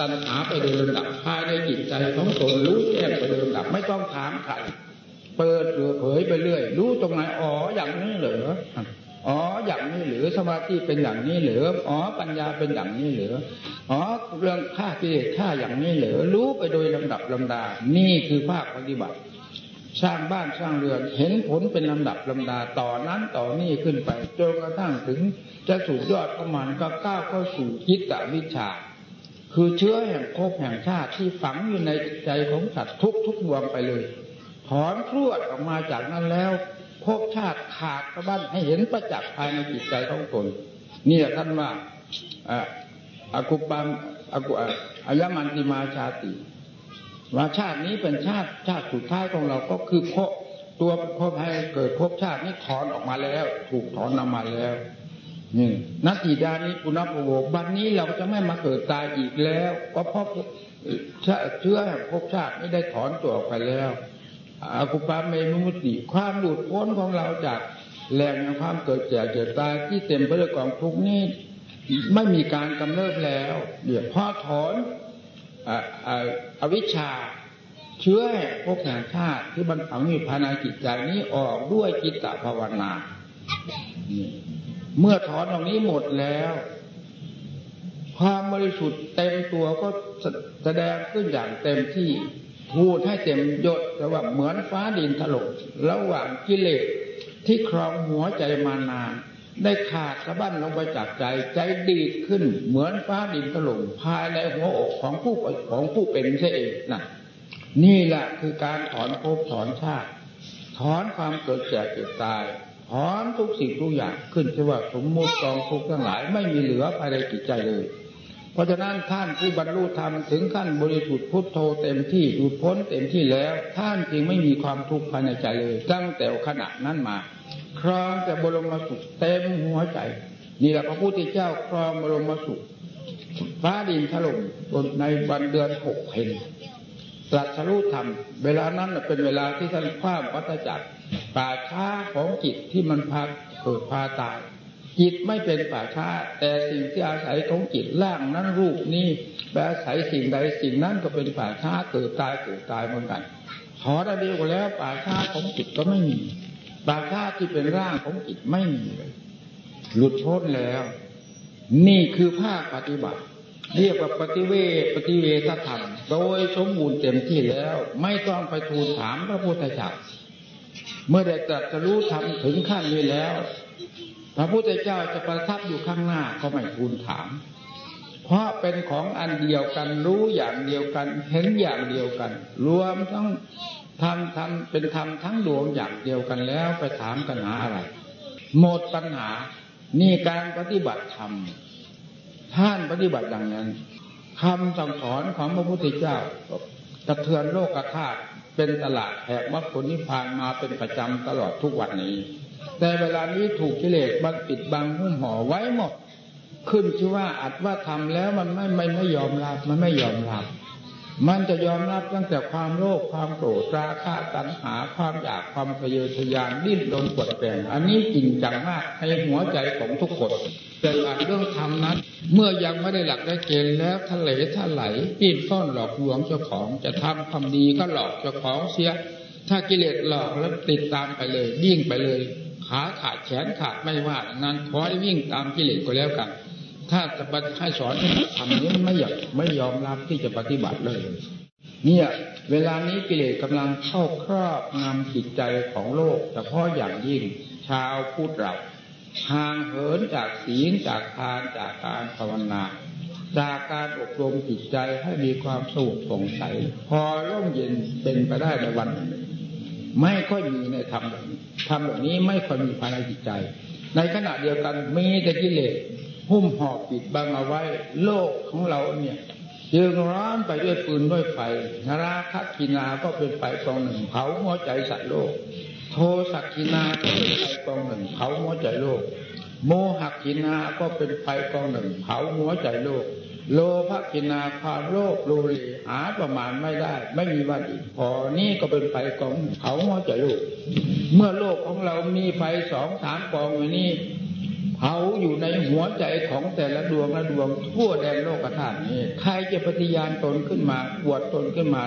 ตัณหาไปโดยลำดับภายในจิตใจของตนรู้แจ้งไปโดยลำดับไม่ต้องถามใครเปิดหรือเผยไปเรื่อย รู้ตรงไหนอ๋ออย่างนี้เหรออ๋ออย่างนี้หรือสมาธิเป็นอย่างนี้หรืออ๋อปัญญาเป็นอย่างนี้หรืออ๋อเรื่องฆ่ากิเลสฆ่าอย่างนี้หรือรู้ไปโดยลำดับลำดา นี่คือภาคปฏิบัติ สร้างบ้านสร้างเรือนเห็นผลเป็นลำดับลำดาต่อนั้นต่อนี้ขึ้นไปจนกระทั่งถึงจะสูดยอดประมาณก็ก้าวเข้าสู่จิตตวิชา คือเชื้อแห่งภพแห่งชาติที่ฝังอยู่ในใจของสัตว์ทุกทุกดวงไปเลยถอนพรวดออกมาจากนั้นแล้วภพชาติขาดกระบั้นให้เห็นประจักษ์ภายในจิตใจของตนนี่ท่านว่าอากุปามอากุอายมันติมาชาติ ว่าชาตินี้เป็นชาติชาติสุดท้ายของเราก็คือพบตัวพบให้เกิดภพชาตินี้ถอนออกมาแล้ว ถูกถอนออกมาแล้วนี่นัตติดานี้ปุณพโวบันนี้เราจะไม่มาเกิดตายอีกแล้วเพราะพบเชื้อแห่งภพชาติไม่ได้ถอนตัวออกไปแล้วอากุปาเมมุติความหลุดพ้นของเราจากแหล่งแห่งความเกิดแก่เกิดตายที่เต็มไปด้วยกองทุกข์นี้ไม่มีการกำเริบแล้วเดี๋ยวพอถอน อวิชชา เชื้อพวกแห่งชาติที่มันฝังอยู่ภายในจิตใจนี้ออกด้วยจิตตภาวนา เมื่อถอนตรงนี้หมดแล้ว ความบริสุทธิ์เต็มตัวก็แสดงขึ้นอย่างเต็มที่พูดให้เต็มยศแต่ว่าเหมือนฟ้าดินถล่มระหว่างกิเลสที่ครองหัวใจมานาน ได้ขาดสะบั้นลงไปจากใจใจดีดขึ้น เหมือนฟ้าดินถล่มภายในหัวอกของผู้ของผู้เป็นใช่เองนะนี่แหละคือการถอนภพถอนชาติถอนความเกิดแก่เกิดตายถอนทุกสิ่งทุกอย่างขึ้นที่ว่าสมมุติกองทุกทั้งหลายไม่มีเหลือภายในจิตใจเลย เพราะฉะนั้นท่านผู้บรรลุธรรมถึงขั้นบริสุทธิ์พุทโธเต็มที่หลุดพ้นเต็มที่แล้ว ท่านจึงไม่มีความทุกข์ภายในใจเลยตั้งแต่ขณะนั้นมา ครองแต่บรมสุขเต็มหัวใจ นี่แหละพระพุทธเจ้าครองบรมสุขฟ้าดินถล่มในวันเดือนหกเพนตรัสรู้ธรรม เวลานั้นเป็นเวลาที่ท่านคว้าวัฏจักรป่าช้าของจิตที่มันพาเกิดพาตาย จิตไม่เป็นป่าช้า แต่สิ่งที่อาศัยของจิตร่างนั้นรูปนี้ไปอาศัยสิ่งใดสิ่งนั้นก็เป็นป่าช้าเกิดตายเกิดตายเหมือนกันขอได้ดีกว่าแล้วป่าช้าของจิตก็ไม่มีป่าช้าที่เป็นร่างของจิตไม่มีเลยหลุดพ้นแล้ว นี่คือภาคปฏิบัติ เรียกว่าปฏิเวทปฏิเวทธรรมโดยสมบูรณ์เต็มที่แล้ว ไม่ต้องไปทูลถามพระพุทธเจ้าเมื่อได้ตรัสรู้ทำถึงขั้นนี้แล้ว พระพุทธเจ้าจะประทับอยู่ข้างหน้าก็ไม่ทูลถาม เพราะเป็นของอันเดียวกันรู้อย่างเดียวกันเห็นอย่างเดียวกัน รวมทั้งทำทำเป็นธรรมทั้งดวงอย่างเดียวกันแล้วไปถามกันหาอะไร หมดปัญหานี่การปฏิบัติธรรมท่านปฏิบัติดังนั้นคำสั่งสอนของพระพุทธเจ้ากระเทือนโลกกระธาตุเป็นตลาดแหกมรรคผลนิพพานมาเป็นประจำตลอดทุกวันนี้ แต่เวลานี้ถูกกิเลสบังปิดบังหุ้มห่อไว้หมด ขึ้นชื่อว่าอัดว่าทำแล้วมันไม่ไม่ไม่ยอมรับ มันไม่ยอมรับ มันจะยอมรับตั้งแต่ความโลภความโกรธราคะตัณหาความอยากความทะเยอทะยานดิ้นรนปวดแปลงอันนี้จริงจังมากในหัวใจของทุกคนแต่หลักเรื่องธรรมนั้น เมื่อยังไม่ได้หลักได้เกณฑ์แล้วทะเลทะไหลปีนซ่อนหลอกลวงเจ้าของจะทำความดีก็หลอกเจ้าของเสียถ้ากิเลสหลอกแล้วติดตามไปเลยวิ่งไปเลย ขาขาดแขนขาดไม่ว่านั้นขอให้วิ่งตามกิเลสก็แล้วกัน ถ้าจะให้สอนทำนี้ไม่อยากไม่ยอมรับที่จะปฏิบัติเลย เนี่ยเวลานี้กิเลสกำลังเข้าครอบงำจิตใจของโลกแต่พาะอย่างยิ่งชาวพุทธเราห่างเหินจากศีลจากทานจากการภาวนา จากการอบรมจิตใจให้มีความสงบสงสัยพอร่มเย็นเป็นไปได้ในวันหนึ่ง ไม่ค่อยมีในธรรมแบบนี้ธรรมแบบนี้ไม่ค่อยมีภายในจิตใจ ในขณะเดียวกันมีแต่กิเลสหุ้มห่อปิดบังเอาไว้ โลกของเราเนี่ยจึงร้อนไปด้วยปืนด้วยไฟนราคักินาก็เป็นไฟกองหนึ่งเผาหัวใจสัตว์โลก โทสักกินาก็เป็นไฟกองหนึ่งเผาหัวใจโลก โมหักกินาก็เป็นไฟกองหนึ่งเผาหัวใจโลก โลภกินาความโลภโลเลหาประมาณไม่ได้ ไม่มีวันอีกพอนี่ก็เป็นไฟกองเผาหัวใจโลกเมื่อโลกของเรามีไฟสองสามกองอย่างนี้เผาอยู่ในหัวใจของแต่ละดวงละดวงทั่วแดนโลกธาตุนี้ใครจะปฏิญาณตนขึ้นมาบวดตนขึ้นมา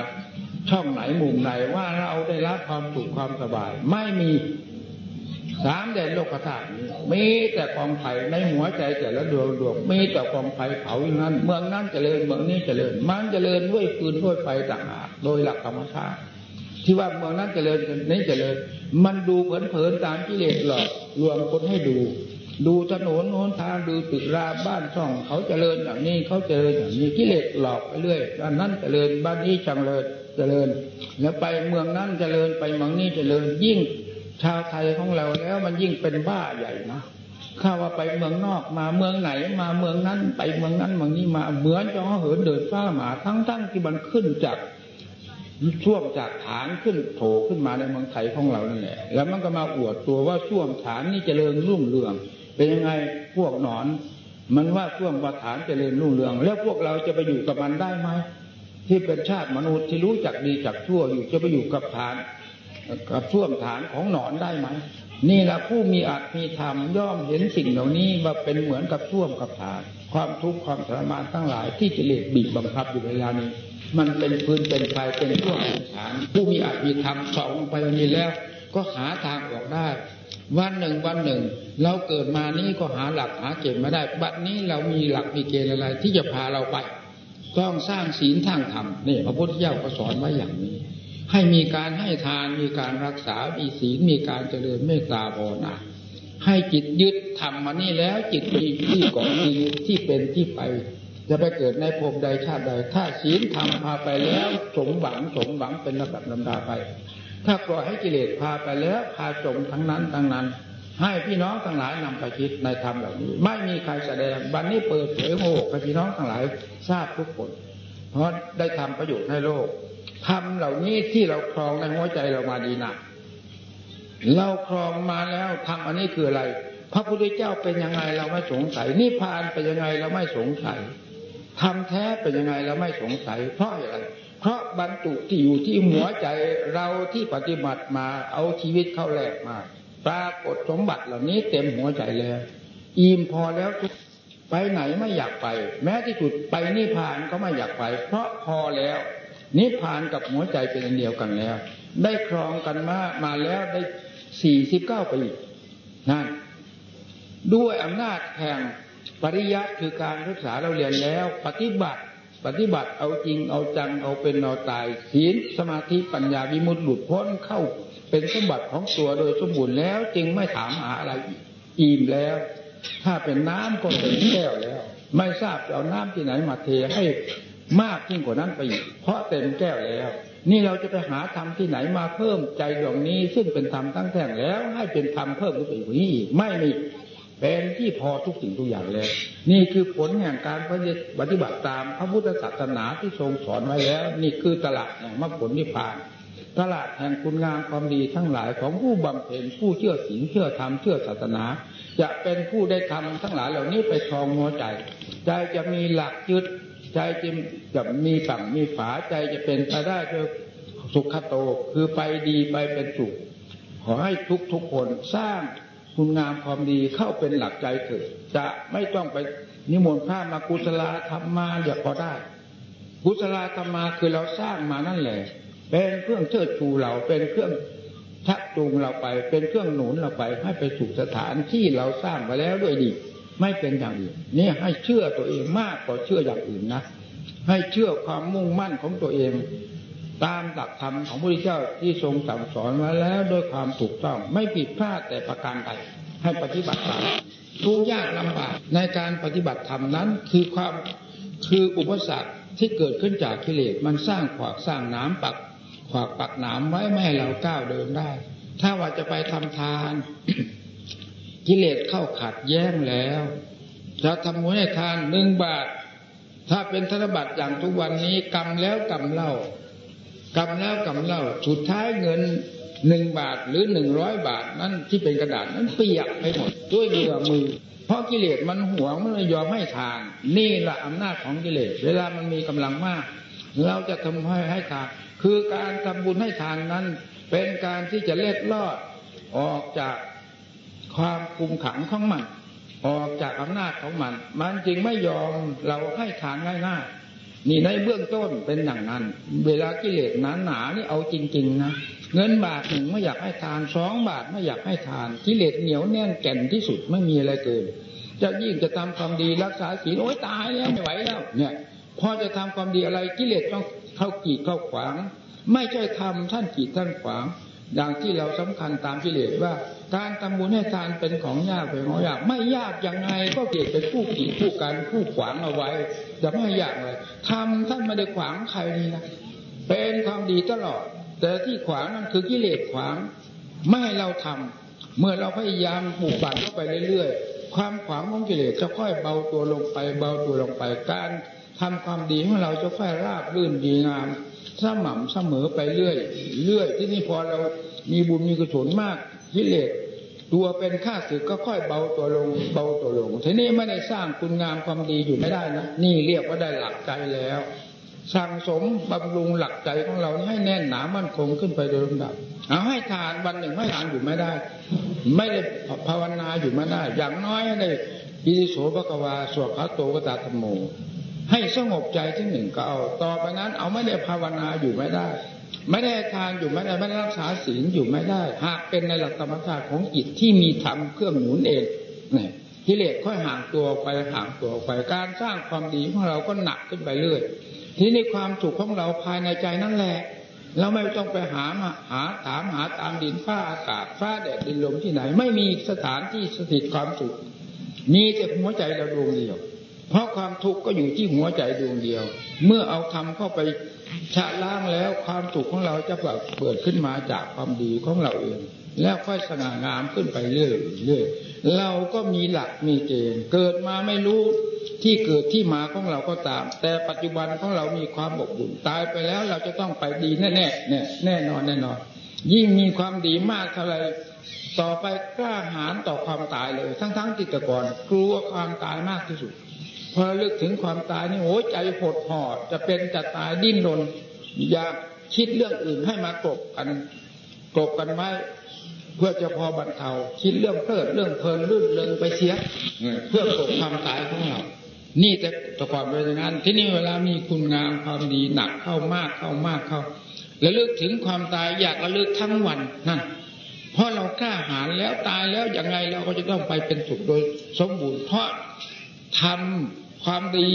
ช่องไหนมุมไหนว่าเราได้รับความสุขความสบาย ไม่มี สามแดนโลกธาตุมีแต่กองไฟในหัวใจแต่ละดวงดวงมีแต่กองไฟเผาอย่างนั้น เมืองนั้นเจริญเมืองนี้เจริญ มันเจริญด้วยฟืนด้วยไฟต่างหากโดยหลักธรรมชาติที่ว่าเมืองนั้นเจริญนี้เจริญ มันดูเผินๆตามกิเลสหลอกลวงคนให้ดู ดูถนนโน้นทางดูตึกราบ้านช่อง เขาเจริญอย่างนี้เขาเจริญอย่างนี้กิเลสหลอกไปเรื่อยบ้านนั้นเจริญบ้านนี้จังเลยเจริญ แล้วไปเมืองนั้นเจริญไปเมืองนี้เจริญยิ่ง ชาวไทยของเราแล้วมันยิ่งเป็นบ้าใหญ่นะข้าว่าไปเมืองนอกมาเมืองไหนมาเมืองนั้นไปเมืองนั้นเมืองนี้มาเหมือนจะเหินเดินฟ้าหมาทั้งทั้งที่มันขึ้นจากช่วงจากฐานขึ้นโผล่ขึ้นมาในเมืองไทยของเรานั่นแหละแล้วมันก็มาอวดตัวว่าช่วงฐานนี่เจริญรุ่งเรือง เป็นยังไงพวกหนอน มันว่าช่วงวัฏฐานเจริญรุ่งเรือง แล้วพวกเราจะไปอยู่กับมันได้ไหมที่เป็นชาติมนุษย์ที่รู้จักดีจักชั่วอยู่จะไปอยู่กับฐาน กับช่วงฐานของหนอนได้ไหมนี่แหละผู้มีอัตมีธรรมย่อมเห็นสิ่งเหล่านี้ว่าเป็นเหมือนกับช่วงกับฐาน ความทุกข์ความทรมานทั้งหลายที่จะเลดบีบบังคับอยู่เวลานี้ มันเป็นพื้นเป็นไฟเป็นช่วงเป็นฐาน ผู้มีอัตมีธรรมสองไปนี้แล้ว ก็หาทางออกได้ วันหนึ่งวันหนึ่ง เราเกิดมานี้ก็หาหลักหาเกณฑ์ไม่ได้ บัดนี้เรามีหลักมีเกณฑ์อะไรที่จะพาเราไป ต้องสร้างศีลทางธรรมนี่พระพุทธเจ้าก็สอนไว้อย่างนี้ ให้มีการให้ทานมีการรักษามีศีลมีการเจริญเมตตาภาวนาให้จิตยึดธรรมมานี่แล้วจิตมีที่เกาะที่ที่เป็นที่ไป จะไปเกิดในภพใดชาติใด ถ้าศีลธรรมพาไปแล้วสมหวังสมหวังเป็นระดับลำดาไป ถ้าปล่อยให้กิเลสพาไปแล้วพาจมทั้งนั้นทั้งนั้น ให้พี่น้องทั้งหลายนำไปคิดในธรรมเหล่านี้ ไม่มีใครแสดงบันนี้เปิดเผยโง่ให้พี่น้องทั้งหลายทราบทุกคน เพราะได้ทำประโยชน์ให้โลก ทำเหล่านี้ที่เราครองในหัวใจเรามาดีนักเราครองมาแล้วทำอันนี้คืออะไร พระพุทธเจ้าเป็นยังไงเราไม่สงสัยนิพพานเป็นยังไงเราไม่สงสัยทำแท้เป็นยังไงเราไม่สงสัย เพราะอะไรเพราะบรรจุที่อยู่ที่หัวใจเราที่ปฏิบัติมาเอาชีวิตเข้าแลกมาปรากฏสมบัติเหล่านี้เต็มหัวใจแล้ว อิ่มพอแล้วไปไหนไม่อยากไป แม้ที่สุดไปนิพพานก็ไม่อยากไป เพราะพอแล้ว นิพพานกับหัวใจเป็นอันเดียวกันแล้ว ได้ครองกันมามาแล้วได้สี่สิบเก้าปีนั่นด้วยอำนาจแห่งปริยัติคือการศึกษาเราเรียนแล้ว ปฏิบัติ ปฏิบัติเอาจริงเอาจังเอาเป็นเอาตายศีลสมาธิปัญญาวิมุตติหลุดพ้นเข้าเป็นสมบัติของตัวโดยสมบูรณ์แล้ว จึงไม่ถามหาอะไรอิ่มแล้ว ถ้าเป็นน้ำก็เป็นแก้วแล้ว ไม่ทราบจะเอาน้ำที่ไหนมาเทให้ มากยิ่งกว่านั้นไปอีก เพราะเต็มแก้วแล้ว นี่เราจะไปหาธรรมที่ไหนมาเพิ่มใจดวงนี้ ซึ่งเป็นธรรมตั้งแท่แล้ว ให้เป็นธรรมเพิ่มขึ้นไปอีกไม่มีเป็นที่พอทุกสิ่งทุกอย่างแล้ว นี่คือผลแห่งการปฏิบัติตามพระพุทธศาสนาที่ทรงสอนไว้แล้ว นี่คือตลาดแห่งมรรคผลนิพพาน ตลาดแห่งคุณงามความดีทั้งหลายของผู้บำเพ็ญผู้เชื่อศีลเชื่อธรรมเชื่อศาสนา จะเป็นผู้ได้ทำทั้งหลายเหล่านี้ไปครองหัวใจ ใจจะมีหลักยึด ใจจะจะมีฝั่งมีฝาใจจะเป็นไปได้ด้วยสุขโตคือไปดีไปเป็นสุขขอให้ทุกทุกคนสร้างคุณงามความดีเข้าเป็นหลักใจเถิดจะไม่ต้องไปนิมนต์พระมากุศลธรรมมาอย่าพอได้ กุศลธรรมมาคือเราสร้างมานั่นแหละ เป็นเครื่องเชิดชูเราเป็นเครื่องชักจูงเราไป เป็นเครื่องหนุนเราไปให้ไปสู่สถานที่เราสร้างมาแล้วด้วยดี ไม่เป็นอย่างอื่นนี่ให้เชื่อตัวเองมากกว่าเชื่ออย่างอื่นนะให้เชื่อความมุ่งมั่นของตัวเอง ตามหลักธรรมของพระพุทธเจ้าที่ทรงสั่งสอนมาแล้วด้วยความถูกต้องไม่ผิดพลาดแต่ประการใดให้ปฏิบัติตามทุกยากลำบากในการปฏิบัติธรรมนั้นคือความคืออุปสรรคที่เกิดขึ้นจากกิเลสมันสร้างขวากสร้างน้ำปักขวากปักหนามไว้ไม่ให้เราก้าวเดินได้ ถ้าว่าจะไปทำทาน กิเลสเข้าขัดแย้งแล้วจะทำบุญให้ทานหนึ่งบาท ถ้าเป็นธนบัตรอย่างทุกวันนี้กรรมแล้วกรรมเล่ากรรมแล้วกรรมเล่าสุดท้ายเงินหนึ่งบาทหรือหนึ่งร้อยบาทนั้นที่เป็นกระดาษนั้นเปียกไปหมดด้วยเดือมือ เพราะกิเลสมันหวงมันยอมให้ทาน นี่แหละอำนาจของกิเลส เวลามันมีกำลังมาก เราจะทำให้ให้ทานคือการทำบุญให้ทานนั้น เป็นการที่จะเล็ดลอดออกจาก ความคุมขังของมัน ออกจากอำนาจของมัน มันจึงไม่ยอมเราให้ทานง่ายๆนี่ในเบื้องต้นเป็นอย่างนั้น เวลากิเลสหนาหนานี่เอาจริง ๆ นะเงินบาทหนึ่งไม่อยากให้ทานสองบาทไม่อยากให้ทานกิเลสเหนียวแน่นแก่นที่สุดไม่มีอะไรเกินจะยิ่งจะทำความดีรักษาศีลโอ้ยตายแล้วไม่ไหวแล้วเนี่ยพอจะทำความดีอะไรกิเลสต้องเข้ากีดเข้าขวาง ไม่ใช่ทำท่านกีดท่านขวาง ดังที่เราสำคัญตามกิเลสว่าการทำบุญให้ทานเป็นของยากเป็นของยาก ไม่ยากยังไงก็เกิดเป็นผู้กีดผู้กันผู้ขวางเอาไว้จะไม่ยากเลยทำท่านไม่ได้ขวางใครนี่นะเป็นความดีตลอด แต่ที่ขวางนั่นคือกิเลสขวาง ไม่ให้เราทำเมื่อเราพยายามปลูกฝังเข้าไปเรื่อยๆ ความขวางของกิเลสจะค่อยเบาตัวลงไป เบาตัวลงไปการทำความดีของเราจะค่อยราบรื่นดีงาม สม่ำเสมอไปเรื่อยเรื่อยที่นี่พอเรามีบุญมีกุศลมากกิเลสตัวเป็นข้าศึกก็ค่อยเบาตัวลงเบาตัวลงทีนี้ไม่ได้สร้างคุณงามความดีอยู่ไม่ได้นะนี่เรียกว่าได้หลักใจแล้ว สั่งสมบำรุงหลักใจของเราให้แน่นหนามั่นคงขึ้นไปโดยลำดับ เอาให้ทานวันหนึ่งให้ทานอยู่ไม่ได้ ไม่ได้ภาวนาอยู่ไม่ได้ อย่างน้อยในอิโสภควาสวดคาโตกตาธรรมโม ให้สงบใจที่หนึ่งก็เอา ต่อไปนั้นเอาไม่ได้ภาวนาอยู่ไม่ได้ ไม่ได้ทานอยู่ไม่ได้ไม่ได้รักษาศีลอยู่ไม่ได้ หากเป็นในหลักธรรมชาติของจิตที่มีธรรมเครื่องหนุนเองเนี่ยกิเลสค่อยห่างตัวไปห่างตัวไปการสร้างความดีของเราก็หนักขึ้นไปเรื่อยทีนี้ความสุขของเราภายในใจนั่นแหละเราไม่ต้องไปหามาหาถามหาตามดินฟ้าอากาศฟ้าแดดดินลมที่ไหน ไม่มีสถานที่สถิตความสุขมีแต่หัวใจเราดวงเดียว เพราะความทุกข์ก็อยู่ที่หัวใจดวงเดียว เมื่อเอาทำเข้าไปชะล้างแล้วความสุขของเราจะเปิดขึ้นมาจากความดีของเราเอง แล้วค่อยสง่างามขึ้นไปเรื่อยเรื่อยเราก็มีหลักมีเกณฑ์เกิดมาไม่รู้ที่เกิดที่มาของเราก็ตาม แต่ปัจจุบันของเรามีความอบอุ่นตายไปแล้วเราจะต้องไปดีแน่แน่เนี่ยแน่นอนแน่นอน ยิ่งมีความดีมากเท่าไรต่อไปกล้าหาญต่อความตายเลย ทั้งๆที่แต่ก่อนกลัวความตายมากที่สุด พอลึกถึงความตายนี่โอ้ใจหดหอดจะเป็นจะตายดิ้นรนอยากคิดเรื่องอื่นให้มากบกันกบกันไว้เพื่อจะพอบรรเทาคิดเรื่องเพลิดเรื่องเพลินลื่นเริงไปเสียเพื่อกบความตายของเรานี่แต่แต่ก่อนเป็นอย่างนั้นที่นี่เวลามีคุณงามความดีหนักเข้ามากเข้ามากเข้าระลึกถึงความตายอยากระลึกทั้งวันนั่นเพราะเรากล้าหาญแล้วตายแล้วยังไงเราก็จะต้องไปเป็นสุขโดยสมบูรณ์เพราะ ทำความดี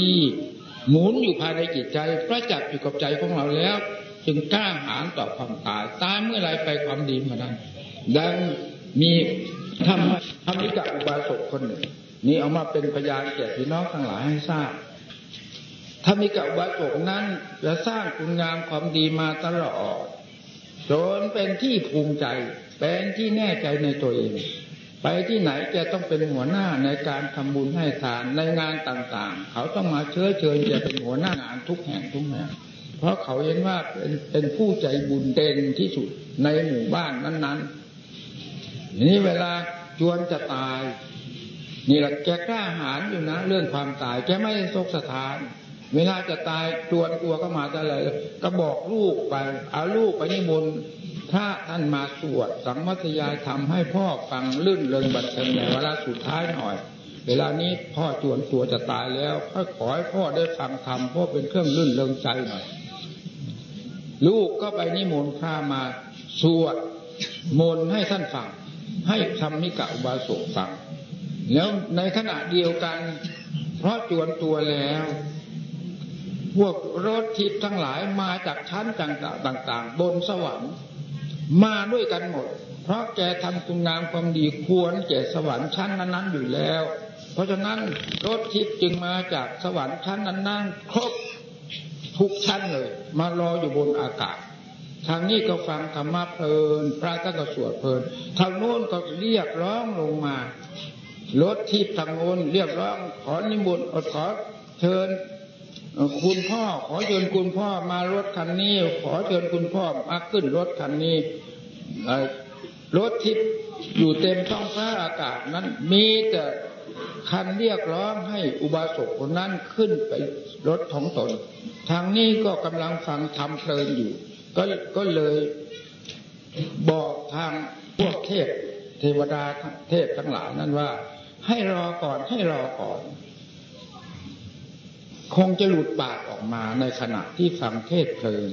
หมุนอยู่ภายในจิตใจประจักษ์อยู่กับใจของเราแล้ว จึงกล้าหาญต่อความตาย ตายเมื่อไรไปความดีมานั้น ดังมีทำทำนิกะอุบาสกคนหนึ่งนี่เอามาเป็นพยานแก่พี่น้องทั้งหลายให้ทราบถ้ามีกับวัตถุนั้นจะสร้างคุณงามความดีมาตลอดจนเป็นที่ภูมิใจ เป็นที่แน่ใจในตัวเอง ไปที่ไหนแกต้องเป็นหัวหน้าในการทำบุญให้ทานในงานต่างๆ เขาต้องมาเชื้อเชิญจะเป็นหัวหน้างานทุกแห่งทุกแห่งเพราะเขาเห็นว่าเป็นเป็นผู้ใจบุญเด่นที่สุดในหมู่บ้านนั้นๆนี่เวลาจวนจะตาย นี่แหละแกกล้าหาญอยู่นะ เรื่องความตายแกไม่โศกสถาน เวลาจะตายตวนตัวก็มาอะไรก็บอกลูกไปเอาลูกไปนิมนต์ถ้าท่านมาสวดสังวัตยายทำให้พ่อฟังลื่นเริงบันเทิงในเวลาสุดท้ายหน่อย เวลานี้พ่อจวนตัวจะตายแล้วก็ขอให้พ่อได้ฟังธรรมพ่อเป็นเครื่องลื่นเริงใจหน่อย ลูกก็ไปนิมนต์พระมาสวดมนต์ให้ท่านฟัง ให้ทำมิกะอุบาสกฟัง แล้วในขณะเดียวกัน เพราะจวนตัวแล้ว พวกรถทิพย์ทั้งหลายมาจากชั้นต่างๆ บนสวรรค์ มาด้วยกันหมด เพราะแกทำคุณงามความดีควรแก่สวรรค์ชั้นนั้นๆอยู่แล้ว เพราะฉะนั้นรถทิพย์จึงมาจากสวรรค์ชั้นนั้นๆครบทุกชั้นเลย มารออยู่บนอากาศทางนี้ก็ฟังธรรมะเพลิน พระท่านก็สวดเพลินทางโน้นก็เรียกร้องลงมา รถทิพย์ทางโน้นเรียกร้องขอนิมนต์ขอเชิญ คุณพ่อ ขอเชิญคุณพ่อมารถคันนี้ ขอเชิญคุณพ่อมาขึ้นรถคันนี้รถทิพย์อยู่เต็มท้องฟ้าอากาศนั้น มีแต่คันเรียกร้องให้อุบาสกคนนั้นขึ้นไปรถของตน ทางนี้ก็กำลังฟังธรรมเพลินอยู่ ก็ก็เลยบอกทางพวกเทพเทวดาเทพทั้งหลายนั้นว่า ให้รอก่อนให้รอก่อน คงจะหลุดปากออกมาในขณะที่ฟังเทศเพลิน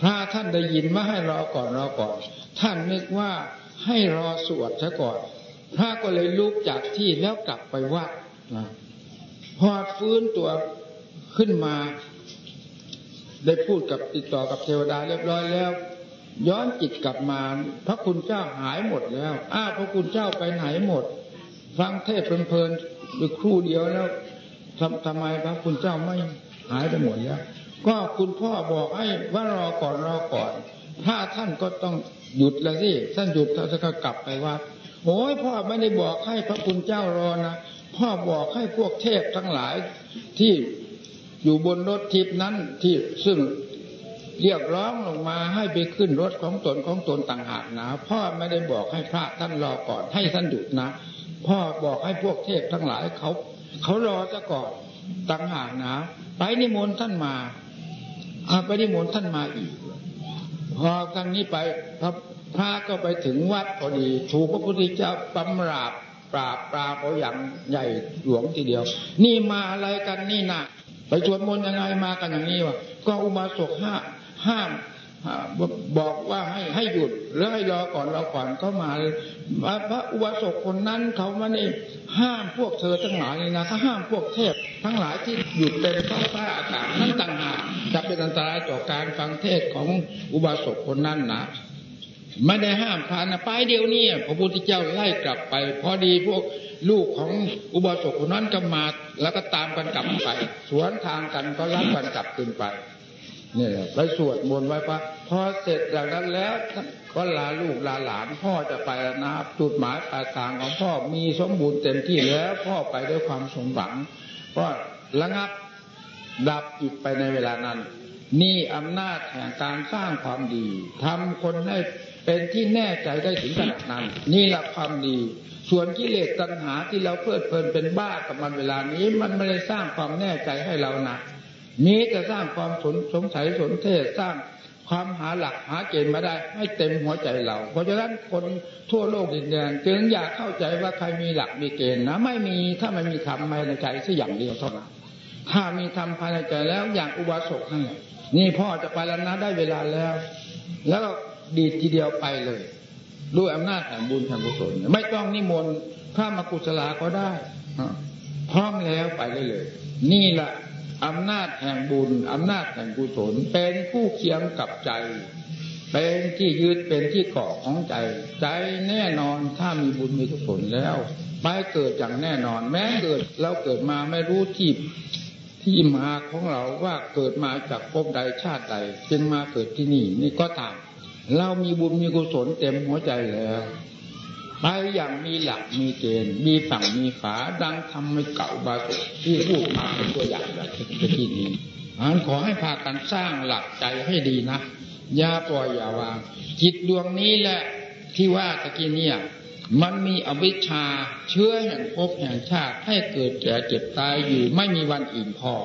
พระท่านได้ยินว่าให้รอก่อนรอก่อน ท่านนึกว่าให้รอสวดซะก่อน พระก็เลยลุกจากที่แล้วกลับไปวัดนะพอฟื้นตัวขึ้นมา ได้พูดกับติดต่อกับเทวดาเรียบร้อยแล้ว ย้อนจิตกลับมา พระคุณเจ้าหายหมดแล้ว อ้าพระคุณเจ้าไปไหนหมด ฟังเทศเพลินๆอยู่ครู่เดียวแล้ว ทำทำไมพระคุณเจ้าไม่หายไปหมดแล้วก็คุณพ่อบอกให้ว่ารอก่อนรอก่อน ถ้าท่านก็ต้องหยุดแล้วสิท่านหยุดท่านจะกลับไปว่าโอ้ยพ่อไม่ได้บอกให้พระคุณเจ้ารอนะพ่อบอกให้พวกเทพทั้งหลายที่อยู่บนรถทิพนั้นที่ซึ่งเรียกร้องลงมาให้ไปขึ้นรถของตนของตนต่างหากนะพ่อไม่ได้บอกให้พระท่านรอก่อนให้ท่านหยุดนะ พ่อบอกให้พวกเทพทั้งหลายเขา เขารอซะก่อนต่างหากนะไปนิมนต์ท่านมาอาไปนิมนต์ท่านมาอีกพอครั้งนี้ไปพระพระก็ไปถึงวัดพอดีถูกพระพุทธเจ้าปำราบปราบปราบเขาอย่างใหญ่หลวงทีเดียว นี่มาอะไรกันนี่นะไปสวดมนยังไงมากันอย่างนี้วะก็อุบาสกห้าห้าม บอกว่าให้ให้หยุดแล้วให้รอก่อนรอก่อนเขามาพระอุบาสกคนนั้นเขามาเนี่ห้ามพวกเธอทั้งหลายนี่นะถ้าห้ามพวกเทพทั้งหลายที่หยุดเต็มท้องฟ้าอากาศนั้นต่างหากจะเป็นอันตรายต่อการฟังเทศของอุบาสกคนนั้นนะไม่ได้ห้ามพานะไปเดียวนี้พระพุทธเจ้าไล่กลับไป พอดีพวกลูกของอุบาสกคนนั้นก็มาแล้วก็ตามกันกลับไป สวนทางกันก็รับกันกลับขึ้นไป นี่และไปสวดมนต์ไว้ปะพอเสร็จจากนั้นแล้ว ก็ลาลูกลาหลานพ่อจะไปนะจุดหมายปลายทางของพ่อมีสมบูรณ์เต็มที่แล้วพ่อไปด้วยความสมหวังก็ระงับดับจิตไปในเวลานั้น นี่อำนาจแห่งการสร้างความดีทำคนให้เป็นที่แน่ใจได้ถึงขนาดนั้น นี่แหละความดี ส่วนกิเลสตัณหาที่เราเพลิดเพลินเป็นบ้ากับมันเวลานี้ มันไม่ได้สร้างความแน่ใจให้เรานะ นี้จะสร้างความสนสงสัยสนเทศสร้างความหาหลักหาเกณฑ์มาได้ให้เต็มหัวใจเรา เพราะฉะนั้นคนทั่วโลกดินแดนจึงอยากเข้าใจว่าใครมีหลักมีเกณฑ์นะ ไม่มีถ้าไม่มีธรรมภายในใจสักอย่างเดียวเท่านั้นถ้ามีธรรมภายในใจแล้วอย่างอุบาสกนั่นแหละนี่พ่อจะไปแล้วนะได้เวลาแล้ว แล้วดีทีเดียวไปเลย ด้วยอำนาจแห่งบุญแห่งกุศลไม่ต้องนิมนต์พระมกุศลาก็ได้พร้อมแล้วไปเลยเลย นี่แหละ อำนาจแห่งบุญอำนาจแห่งกุศล เป็นผู้เคียงกับใจ เป็นที่ยึดเป็นที่เกาะของใจ ใจแน่นอนถ้ามีบุญมีกุศลแล้วไปเกิดอย่างแน่นอน แม้เกิดเราเกิดมาไม่รู้ที่ที่มาของเราว่าเกิดมาจากภพใดชาติใด จึงมาเกิดที่นี่นี่ก็ตาม เรามีบุญมีกุศลเต็มหัวใจแล้ว ไปอย่างมีหลักมีเกณฑ์ มีฝั่งมีฝาดังทำให้เก่าบาสุที่พูดมาเป็นตัวอย่างแบบที่นี้อันขอให้พากันสร้างหลักใจให้ดีนะอย่าปล่อยอย่าวางจิตดวงนี้แหละที่ว่าตะกี้เนี่ย มันมีอวิชชาเชื้อแห่งภพแห่งชาติให้เกิดแก่เจ็บตายอยู่ไม่มีวันอิ่มพอ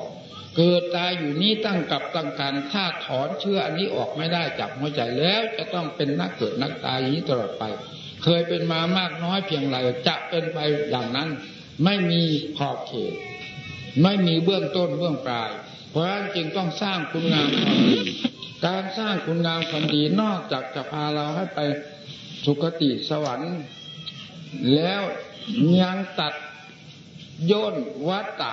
เกิดตายอยู่นี้ตั้งกับตั้งการถ้าถอนเชื้ออันนี้ออกไม่ได้จากหัวใจแล้วจะต้องเป็นนักเกิดนักตายอย่างนี้ตลอดไป เคยเป็นมามากน้อยเพียงไรจะเป็นไปอย่างนั้น ไม่มีขอบเขต ไม่มีเบื้องต้นเบื้องปลาย เพราะฉะนั้นจึงต้องสร้างคุณงามความดีการสร้างคุณงามความดีนอกจากจะพาเราให้ไปสุคติสวรรค์ แล้วยังตัดย่นวัตตะ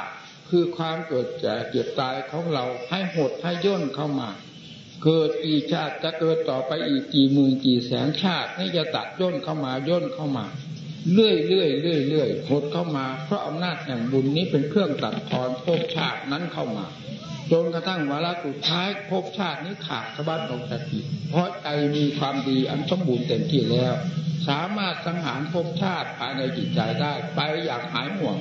คือความเกิดแก่เจ็บตายของเราให้หดให้ย่นเข้ามา เกิดกี่ชาติจะเกิดต่อไปอีกกี่หมื่นกี่แสนชาตินี่จะตัดย่นเข้ามาย่นเข้ามาเรื่อยเรื่อยเรื่อยเรื่อยหดเข้ามาเพราะอำนาจแห่งบุญนี้เป็นเครื่องตัดทอนภพชาตินั้นเข้ามาจนกระทั่งวาระสุดท้ายภพชาตินี้ขาดสะบัดออกจากจิตเพราะใจมีความดีอันสมบูรณ์เต็มที่แล้ว สามารถสังหารภพชาติภายในจิตใจได้ไปอย่างหายห่วง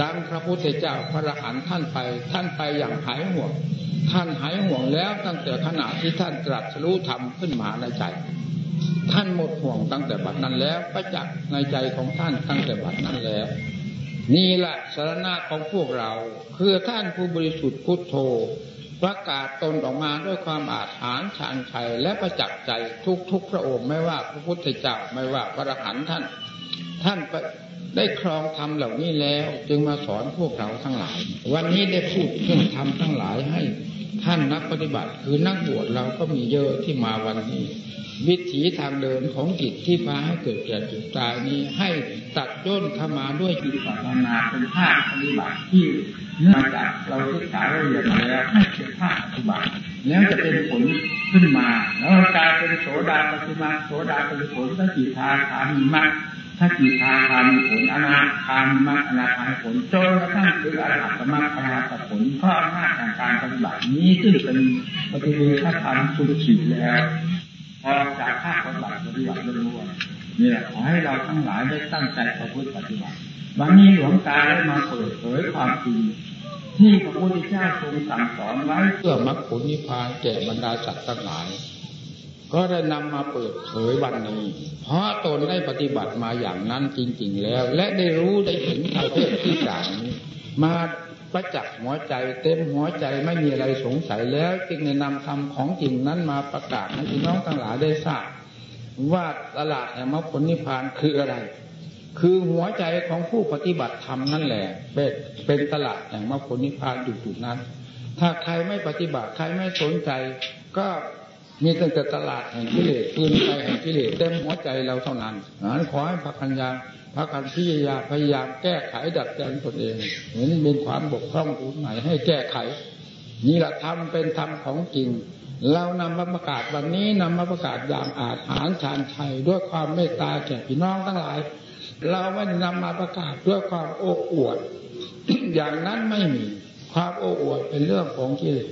ดังพระพุทธเจ้าพระอรหันต์ท่านไป ท่านไปอย่างหายห่วง ท่านหายห่วงแล้วตั้งแต่ขณะที่ท่านตรัสรู้ธรรมขึ้นมาในใจ ท่านหมดห่วงตั้งแต่บัดนั้นแล้วประจักษ์ในใจของท่านตั้งแต่บัดนั้นแล้ว นี่แหละสารณะของพวกเราคือท่านผู้บริสุทธิ์พุทโธประกาศตนออกมาด้วยความอาถรรพ์ชานชัยและประจักษ์ใจทุกทุกพระองค์ไม่ว่าพระพุทธเจ้าไม่ว่าพระอรหันต์ท่าน ท่านได้ครองธรรมเหล่านี้แล้ว จึงมาสอนพวกเราทั้งหลาย วันนี้ได้พูดเรื่องธรรมทั้งหลายให้ ท่านนักปฏิบัติ คือนักบวชเราก็มีเยอะที่มาวันนี้ วิถีทางเดินของจิตที่พาให้เกิดแก่จิตตายนี้ให้ตัดย่นเข้ามาด้วยจิตปัญญาเป็นภาคปฏิบัติที่เนื่องจากเราศึกษาเรียนมาแล้วให้เป็นภาคปฏิบัติแล้วจะเป็นผลขึ้นมา แล้วกลายเป็นโสดาปฏิมาโสดาเป็นผลถ้าจิตทาคามีมาก ถ้าจิทาคามีผลอนาคามีมากอนาคาผลจนกระทั่งถึงอรหัตมรรคอรหัตผลเพราะอำนาจการปฏิบัตินี้ซึ่งเป็นปฏิเวทธรรมสุดขีดแล้วพอจากภาคปฏิบัติปฏิบัติล้วนๆนี่แหละขอให้เราทั้งหลายได้ตั้งใจประพฤติปฏิบัติวันนี้หลวงตาได้มาเปิดเผยความจริงที่พระพุทธเจ้าทรงสั่งสอนไว้เพื่อมรรคผลนิพพานแก่บรรดาสัตว์ทั้งหลาย ก็ได้นำมาเปิดเผยวันนี้ เพราะตนได้ปฏิบัติมาอย่างนั้นจริง ๆ แล้ว และได้รู้ได้เห็นประเภทที่กล่าวนี้มาประจักษ์หัวใจเต็มหัวใจไม่มีอะไรสงสัยแล้ว จึงได้นำธรรมของจริงนั้นมาประกาศให้พี่น้องทั้งหลายได้ทราบว่าตลาดแห่งมรรคผลนิพพานคืออะไร คือหัวใจของผู้ปฏิบัติธรรมนั่นแหละ เป็นเป็นตลาดแห่งมรรคผลนิพพานอยู่จุดนั้น ถ้าใครไม่ปฏิบัติใครไม่สนใจ ก็ มีตั้งแต่ตลาดแห่งกิเลสปืนไปแห่งกิเลสเต็มหัวใจเราเท่านั้นนั้นขอให้พักปัญญาพระกันพิยาพยายามแก้ไขดัดแปลงตนเองเห็นเป็นความบกพร่องตรงไหนให้แก้ไขนี่แหละทำเป็นธรรมของจริง เรานำมาประกาศวันนี้นำมาประกาศอย่างอาถรรชานชัยด้วยความเมตตาแก่พี่น้องทั้งหลาย เราไม่นำมาประกาศด้วยความโอ้อวด อย่างนั้นไม่มีความโอ้อวดเป็นเรื่องของกิเลส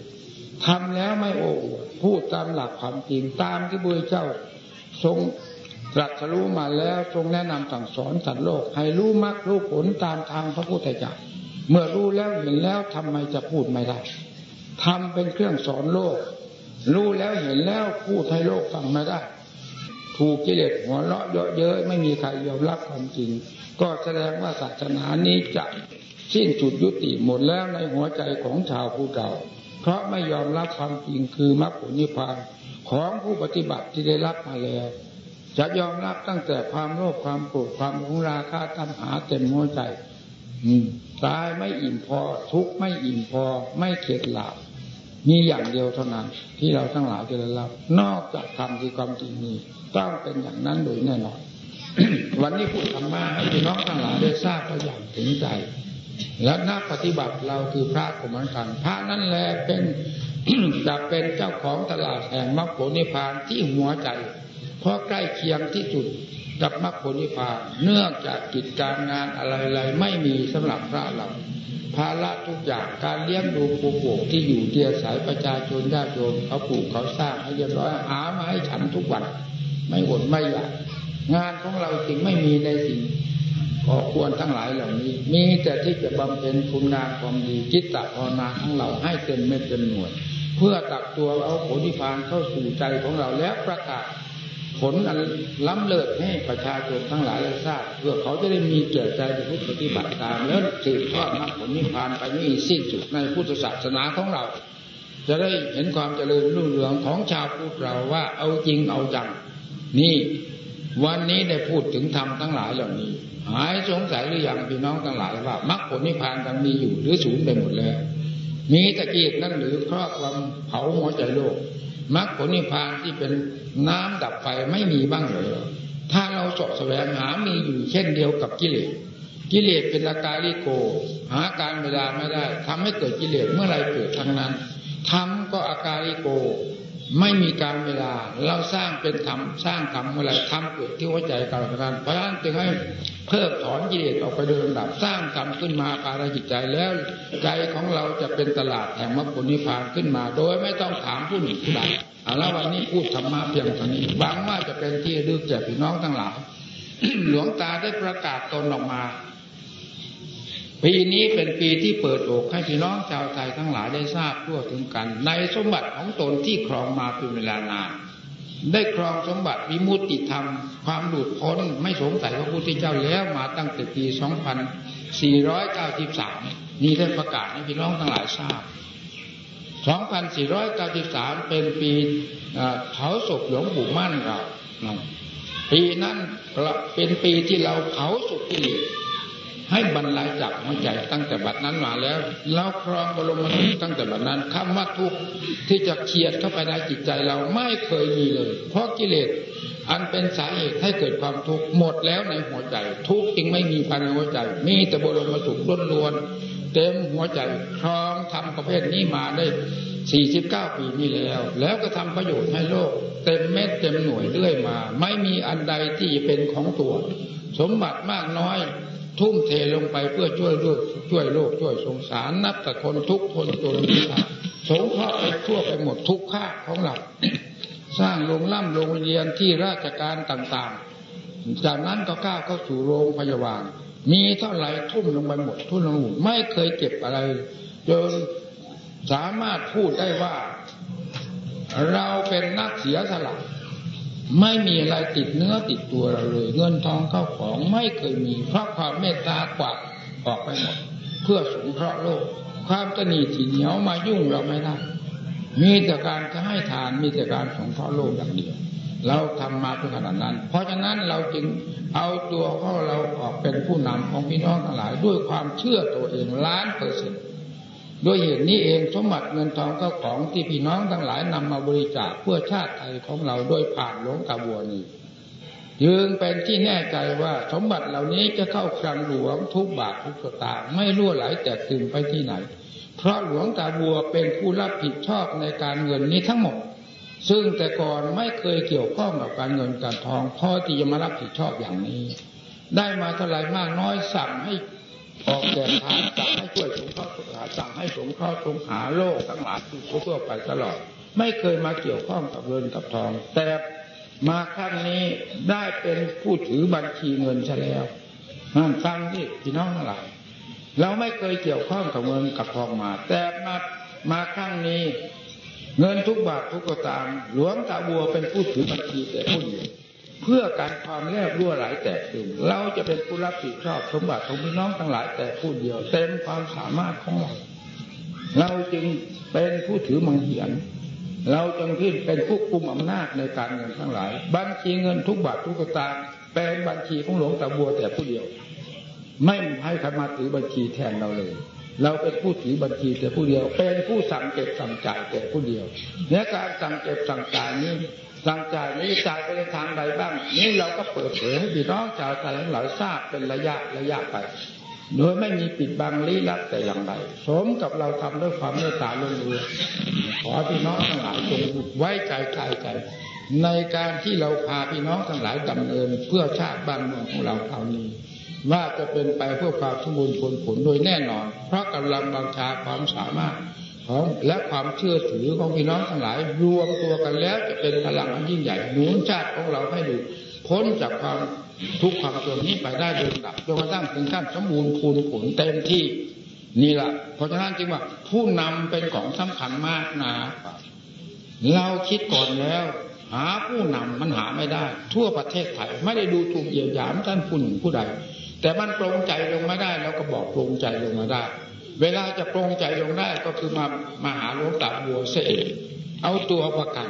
ทำแล้วไม่โอ้อวด พูดตามหลักความจริงตามที่บุญเจ้าทรงตรัสรู้มาแล้วทรงแนะนำสั่งสอนสัตว์โลก ให้รู้มรรครู้ผลตามทางพระพุทธเจ้าเมื่อรู้แล้วเห็นแล้วทำไมจะพูดไม่ได้ทำเป็นเครื่องสอนโลก รู้แล้วเห็นแล้วพูดให้โลกฟังไม่ได้ ถูกกิเลสหัวเราะเยอะเยอะไม่มีใครยอมรับความจริง ก็แสดงว่าศาสนานี้จะสิ้นสุดยุติหมดแล้วในหัวใจของชาวผู้เก่า เพราะไม่ยอมรับความจริงคือมรรคผลนิพพานของผู้ปฏิบัติที่ได้รับมาแล้ว จะยอมรับตั้งแต่ความโลภความโกรธความหงราคาตัณหาเต็มหัวใจตายไม่อิ่มพอ ทุกไม่อิ่มพอ ไม่เข็ดหลาบมีอย่างเดียวเท่านั้นที่เราทั้งหลายจะได้รับ นอกจากธรรมที่ความจริงนี้ต้องเป็นอย่างนั้นโดยแน่นอนวันนี้พูดธรรมะให้พี่น้องทั้งหลายได้ทราบก็อย่างถึงใจ และนักปฏิบัติเราคือพระกุมารกันพระนั่นแหละเป็นจะเป็นเจ้าของตลาดแห่งมรรคผลนิพพานที่หัวใจ เพราะใกล้เคียงที่สุดกับมรรคผลนิพพานเนื่องจากกิจการงานอะไรๆไม่มีสำหรับพระเราภาระทุกอย่างการเลี้ยงดูปูปลูกที่อยู่เดียสายประชาชนญาติโยมเขาปลูกเขาสร้างให้เรียบร้อยหามาให้ฉันทุกวัน ไม่อดไม่อยากงานของเราจึงไม่มีในสิ่ง อควรทั้งหลายเหล่านี้ มีแต่ที่จะบำเพ็ญคุณงานความดีจิตตภาวนาของเราให้เต็มเม็ดเต็มหน่วย เพื่อตักตัวเอาผลนิพพานเข้าสู่ใจของเราแล้วประกาศผลอันล้ำเลิศให้ประชาชนทั้งหลายได้ทราบเพื่อเขาจะได้มีเกิดใจพุทธปฏิบัติตาม แล้วสืบทอดมรรคผลนิพพานไปไม่มีสิ้นสุดในพุทธศาสนาของเรา จะได้เห็นความเจริญรุ่งเรืองของชาวพุทธเราว่าเอาจริงเอาจังนี่ วันนี้ได้พูดถึงธรรมทั้งหลายเหล่านี้ หายสงสัยหรือยังพี่น้องทั้งหลายว่ามรรคผลนิพพานยังมีอยู่หรือสูญไปหมดแล้ว มีตะเกียบนั่นหรือครอบความเผาหัวใจโลกมรรคผลนิพพานที่เป็นน้ำดับไฟไม่มีบ้างเลยถ้าเราสอบแสวงหามีอยู่เช่นเดียวกับกิเลสกิเลสเป็นอาการลิโก หาการเวลาไม่ได้ทำให้เกิดกิเลสเมื่อไรเกิดทั้งนั้นทำก็อาการลิโก ไม่มีการเวลาเราสร้างเป็นธรรมสร้างธรรมเมื่อไรทำเกิดที่หัวใจการการเพราะฉะนั้นจึงให้เพิกถอนกิเลสออกไปโดยลำดับสร้างธรรมขึ้นมาภารจิตใจแล้วใจของเราจะเป็นตลาดแห่งมรรคผลนิพพานขึ้นมา โดยไม่ต้องถามผู้หนึ่งผู้ใดเอาละวันนี้พูดธรรมะเพียงเท่านี้หวังว่าจะเป็นที่ดึกแก่พี่น้องทั้งหลายหลวงตาได้ประกาศตนออกมา ปีนี้เป็นปีที่เปิดอกให้พี่น้องชาวไทยทั้งหลายได้ทราบทั่วถึงกัน ในสมบัติของตนที่ครองมาเป็นเวลานาน ได้ครองสมบัติวิมุตติธรรม ความหลุดพ้นไม่สงสัยพระพุทธเจ้าแล้วมาตั้งแต่ปี 2493 นี่ได้ประกาศให้พี่น้องทั้งหลายทราบ 2493 เป็นปีเผาศพหลวงปู่มั่นเราปีนั้นเป็นปีที่เราเผาศพกิเลส ให้บรรลัยจากหัวใจตั้งแต่บัดนั้นมาแล้วเราครองบรมทุกตั้งแต่บัดนั้นคำว่าทุกข์ที่จะเคียดเข้าไปในจิตใจเราไม่เคยมีเลย เพราะกิเลสอันเป็นสาเหตุให้เกิดความทุกข์หมดแล้วในหัวใจ ทุกข์จึงไม่มีภายในหัวใจ มีแต่บรมสุขล้วนเต็มหัวใจครองทำประเภทนี้มาได้สี่สิบเก้าปีนี้แล้ว แล้วก็ทำประโยชน์ให้โลก เต็มเม็ดเต็มหน่วยเรื่อยมา ไม่มีอันใดที่จะเป็นของตัว สมบัติมากน้อย ทุ่มเทลงไปเพื่อช่วยด้วยช่วยโลกช่วยสงสารนับแต่คนทุกคนจนมีสงเคราะห์ไปทั่วไปหมดทุกภาของเราสร้างโรงล่ำโรงเรียนที่ราชการต่างๆ จากนั้นก็ก้าวเข้าสู่โรงพยาบาล มีเท่าไหร่ทุ่มลงไปหมดทุ่มลงหมดไม่เคยเก็บอะไรจนสามารถพูดได้ว่า เราเป็นนักเสียสละ ไม่มีอะไรติดเนื้อติดตัวเราเลย เงินทองเข้าของไม่เคยมีเพราะความเมตตากวาดออกไปหมด เพื่อสงเคราะห์โลก ความตนีถี่เหนียวมายุ่งเราไม่ได้มีแต่การจะให้ทานมีแต่การสงเคราะห์โลกอย่างเดียว เราทำมาเพื่อขนาดนั้น เพราะฉะนั้นเราจึงเอาตัวของเราออกเป็นผู้นำของพี่น้องทั้งหลาย ด้วยความเชื่อตัวเองล้านเปอร์เซ็นต์ โดยเหตุนี้เองสมบัติเงินทองก็ของที่พี่น้องทั้งหลายนำมาบริจาคเพื่อชาติไทยของเราโดยผ่านหลวงตาบัวนี้ยึงเป็นที่แน่ใจว่าสมบัติเหล่านี้จะเข้าคลังหลวงทุกบาททุกสตางค์ไม่รั่วไหลแตกตื่นไปที่ไหน เพราะหลวงตาบัวเป็นผู้รับผิดชอบในการเงินนี้ทั้งหมด ซึ่งแต่ก่อนไม่เคยเกี่ยวข้องกับการเงินการทองพอที่จะมารับผิดชอบอย่างนี้ ได้มาเท่าไรมากน้อยสั่งให้ ออกแก่ทานสั่งให้ช่วยสงเคราะห์สั่งให้สงเคราะห์สงหาโลกทั้งหลายทั่วไปตลอด ไม่เคยมาเกี่ยวข้องกับเงินกับทอง แต่มาครั้งนี้ได้เป็นผู้ถือบัญชีเงินซะแล้วนั่นฟังที่พี่น้องทั้งหลายเราไม่เคยเกี่ยวข้องกับเงินกับทองมา แต่มามาครั้งนี้ เงินทุกบาททุกกตามหลวงตาบัวเป็นผู้ถือบัญชีแต่ผู้เดียว เพื่อการความแลบรั่วไหลแตกตื่นเราจะเป็นผู้รับผิดชอบสมบัติของพี่น้องทั้งหลายแต่ผู้เดียวเต็มความสามารถของเรา เราจึงเป็นผู้ถือมังเหียนเราจึงขึ้นเป็นผู้กุมอำนาจในการเงินทั้งหลาย บัญชีเงินทุกบาททุกตางเป็นบัญชีของหลวงตาบัวแต่ผู้เดียว ไม่ให้ใครมาถือบัญชีแทนเราเลย เราเป็นผู้ถือบัญชีแต่ผู้เดียว เป็นผู้สั่งเก็บสั่งจ่ายแต่ผู้เดียวในการสั่งเก็บสั่งจ่ายนี้ สั่งจายนี้จ่ายไปในทางใดบ้าง นี่เราก็เปิดเผยให้พี่น้องชาวไทยทั้งหลายทราบเป็นระยะระยะไป โดยไม่มีปิดบังลี้ลับแต่อย่างใดสมกับเราทำด้วยความเมตตาล้วนๆขอพี่น้องทั้งหลายจงไว้ใจใจใจ ในการที่เราพาพี่น้องทั้งหลายดำเนินเพื่อชาติบ้านเมืองของเราคราวนี้ว่าจะเป็นไปเพื่อความสมบูรณ์ผลผลโดยแน่นอน เพราะกำลังบังชาความสามารถ ของและความเชื่อถือของพี่น้องทั้งหลาย รวมตัวกันแล้วจะเป็นพลังยิ่งใหญ่หนุนชาติของเราให้ดูพ้นจากความทุกข์ความจนนี้ไปได้โดยลำดับจนกระทั่งถึงขั้นสมบูรณ์คูณผลเต็มที่นี่แหละเพราะฉะนั้นจึงว่า ผู้นำเป็นของสำคัญมากนะเราคิดก่อนแล้ว หาผู้นำมันหาไม่ได้ ทั่วประเทศไทยไม่ได้ดูถูกเหยียดหยามท่านผู้หนึ่งผู้ใด แต่มันปรงใจลงมาได้ แล้วก็บอกปรงใจลงมาได้ เวลาจะปรงใจลงได้ก็คือมามาหาหลวงตาบัวเสเองเอาตัวประกัน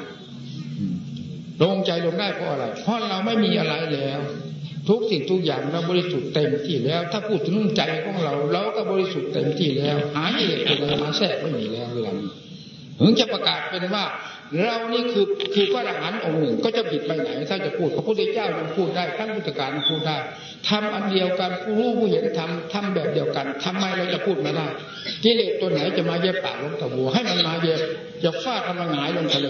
ลงใจลงได้เพราะอะไร เพราะเราไม่มีอะไรแล้ว ทุกสิ่งทุกอย่างเราบริสุทธิ์เต็มที่แล้ว ถ้าพูดถึงใจของเราเราก็บริสุทธิ์เต็มที่แล้ว หาเหตุอะไรมาแทรกไม่มีแล้วเรื่องนี้ถึงจะประกาศเป็นว่า เรานี่คือคือพระอรหันต์องค์หนึ่งก็จะผิดไปไหนถ้าจะพูดพระพุทธเจ้ายังพูดได้ทั้งพุทธการพูดได้ทำอันเดียวกันผู้รู้ผู้เห็นทำทำแบบเดียวกันทำไมเราจะพูดไม่ได้กิเลสตัวไหนจะมาเย็บปากลงตะบัวให้มันมาเย็บจะฟาดมันหงายลงทะเล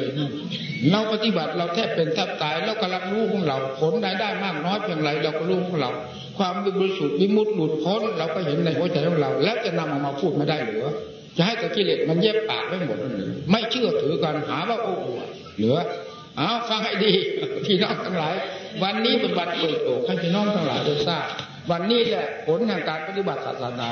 เราปฏิบัติเราแทบเป็นแทบตายแล้วก็รับรู้ของเราผลได้ได้มากน้อยเพียงไรเราก็รู้ของเรา ความบริสุทธิ์วิมุตติหลุดพ้นเราก็เห็นในหัวใจของเรา แล้วจะนำออกมาพูดไม่ได้หรือ จะให้กับกิเลสมันเย็บปากไม่หมดไม่เชื่อถือกันหาว่าโอ้โหเหลือเอาฟังให้ดีพี่น้องทั้งหลาย วันนี้เป็นวันเปิดโอกให้พี่น้องทั้งหลายได้ทราบวันนี้แหละผลแห่งการปฏิบัติศาสนา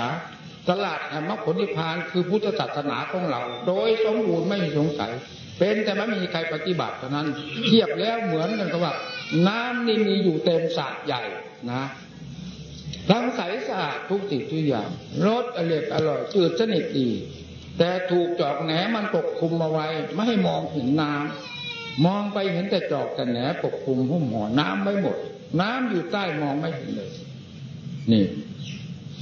ตลาดแห่งมรรคผลนิพพานคือพุทธศาสนาของเรา โดยสมบูรณ์ไม่มีสงสัย เป็นแต่ไม่มีใครปฏิบัติเท่านั้น เทียบแล้วเหมือนกันกับว่า น้ำนี่มีอยู่เต็มสระใหญ่นะ ทั้งใสสะอาดทุกสิ่งทุกอย่างรสอร่อยอร่อยจืดสนิทดี แต่ถูกจอกแหนมันปกคลุมเอาไว้ ไม่ให้มองเห็นน้ำมองไปเห็นแต่จอกแต่แหนปกคลุมหุ้มห่อน้ำไม่หมด น้ำอยู่ใต้มองไม่เห็นเลย นี่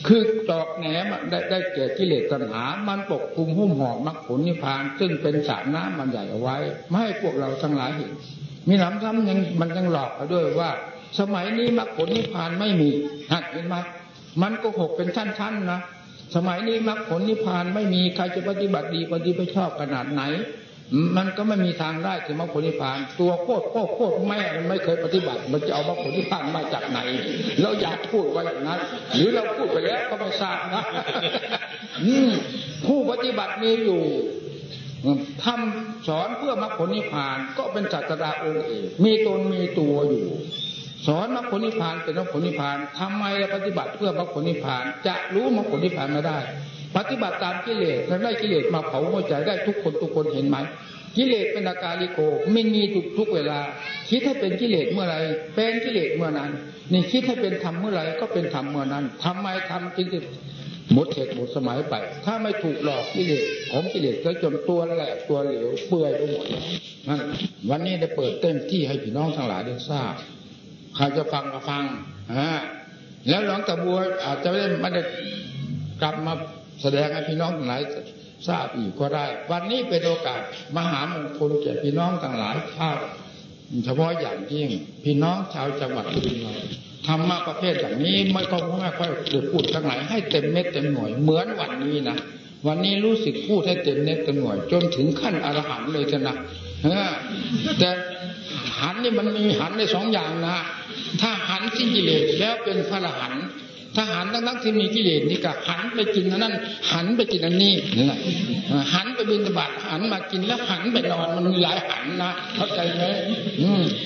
คือจอกแหนมันได้ได้แก่กิเลสตัณหา มันปกคลุมหุ้มห่อมรรคผลนิพพาน ซึ่งเป็นสระน้ำมันใหญ่เอาไว้ ไม่ให้พวกเราทั้งหลายเห็น มีหนำซ้ำยังมันยังหลอกเราด้วยว่า สมัยนี้มรรคผลนิพพานไม่มีหักเห็นไหมมันก็หกเป็นชั้นๆนะสมัยนี้มรรคผลนิพพานไม่มีใครจะปฏิบัติดีปฏิบัติชอบขนาดไหน มันก็ไม่มีทางได้ถึงมรรคผลนิพพาน ตัวโคตรโคตรโคตรแม่มันไม่เคยปฏิบัติ มันจะเอามรรคผลนิพพานมาจากไหน เราอยากพูดไว้อย่างนั้น หรือเราพูดไปแล้วก็ไม่ทราบนะผู้ปฏิบัติมีอยู่ทำสอนเพื่อมรรคผลนิพพานก็เป็นจัตตาองค์เอกมีตนมีตัวอยู่ สอนมรรคผลนิพพานเป็นมรรคผลนิพพานทำไมเราปฏิบัติเพื่อมรรคผลนิพพาน จะรู้มรรคผลนิพพานไม่ได้ ปฏิบัติตามกิเลสแล้วได้กิเลสมาเผาหัวใจได้ทุกคนทุกคนเห็นไหมกิเลสเป็นอาการลิโกไม่มีทุกทุกเวลา คิดให้เป็นกิเลสเมื่อไรเป็นกิเลสเมื่อนั้น นี่คิดให้เป็นธรรมเมื่อไรก็เป็นธรรมเมื่อนั้นทำไมทำจึงจะหมดเหตุหมดสมัยไป ถ้าไม่ถูกหลอกกิเลสของกิเลสก็จนตัวแหลกตัวเหลวเปื่อยไปหมดนั่นวันนี้ได้เปิดเต็มที่ให้พี่น้องทั้งหลายได้ทราบ ใครจะฟังก็ฟังฮะแล้วหลวงตาบัวอาจจะไม่ได้ไม่ได้กลับมาแสดงให้พี่น้องทั้งหลายทราบอีกก็ได้ วันนี้เป็นโอกาสมหามงคลแก่พี่น้องทั้งหลายชาวเฉพาะอย่างยิ่งพี่น้องชาวจังหวัดสุรินทร์ธรรมะประเภทอย่างนี้ไม่ก็ไม่ค่อยจะพูดทั้งหลายให้เต็มเม็ดเต็มหน่วยเหมือนวันนี้นะวันนี้รู้สึกพูดให้เต็มเม็ดเต็มหน่วย จนถึงขั้นอรหันต์เลยนะแต่ หันนี่มันมีหันในสองอย่างนะ ถ้าหันสิ้นกิเลสแล้วเป็นพระรหันถ้าหันทั้งที่มีกิเลสนี่ก็หันไปกินนั้น หันไปกินอันนี้นี่แหละหันไปบินตบาดหันมากินแล้วหันไปนอนมันมีหลายหันนะเข้าใจไหม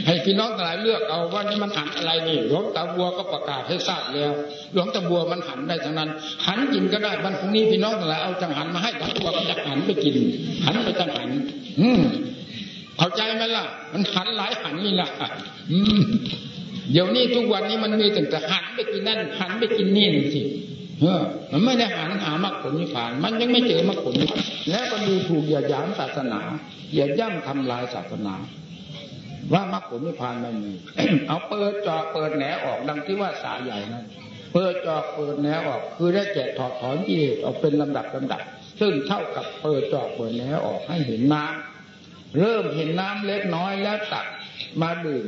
ให้พี่น้องหลายเลือกเอาว่านี่มันหันอะไรนี่หลวงตาบัวก็ประกาศให้ทราบแล้วหลวงตาบัวมันหันได้ทั้งนั้น หันกินก็ได้วันพรุ่งนี้พี่น้องหลายเอาจังหันมาให้ตาบัวก็จะหันไปกิน หันไปจังหัน อืม เข้าใจไหมล่ะ มันหันหลายหันนี่ล่ะเดี๋ยวนี้ทุกวันนี้มันมีแต่หันไปกินนั่นหันไปกินนี่นสิเออ มันไม่ได้หันหามรรคผลนิพพาน มันยังไม่เจอมรรคผลนิพพานแล้วก็ดูถูกอย่าหยามศาสนา อย่าย่ำทำลายศาสนา ว่ามรรคผลนิพพานไม่มีเอาเปิดจอเปิดแหนออกดังที่ว่าสาใหญ่นั้นเปิดจอเปิดแหนออก คือได้แกะถอดถอนกิเลสออกเป็นลำดับลำดับ ซึ่งเท่ากับเปิดจอเปิดแหนออกให้เห็นน้ำ เริ่มเห็นน้ำเล็กน้อยแล้วตักมาดื่ม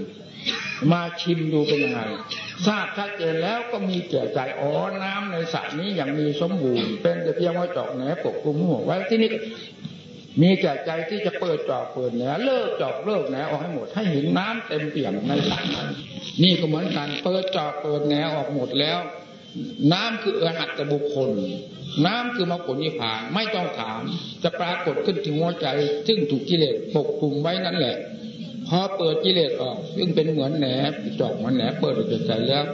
มาชิมดูเป็นยังไงทราบชัดเจนแล้วก็มีแก่ใจอ๋อน้ำในสระนี้อย่างมีสมบูรณ์ เป็นแต่เพียงว่าจาะแหนปกคลุมหัวไว้ที่นี่มีแก่ใจที่จะเปิดจอกเปิดแหนเลิกจอกเลิกแหนออกให้หมดให้เห็นน้ำเต็มเปี่ยมในสระนั้นนี่ก็เหมือนกันเปิดจอกเปิดแหนออกหมดแล้ว น้ำคืออหัตตบุคคล น้ำคือมรรคผลนิพพานไม่ต้องถาม จะปรากฏขึ้นถึงหัวใจ ซึ่งถูกกิเลสปกคลุมไว้นั่นแหละพอเปิดกิเลสออก ซึ่งเป็นเหมือนแหนจอกมันแหนเปิดออกจากใจแล้ว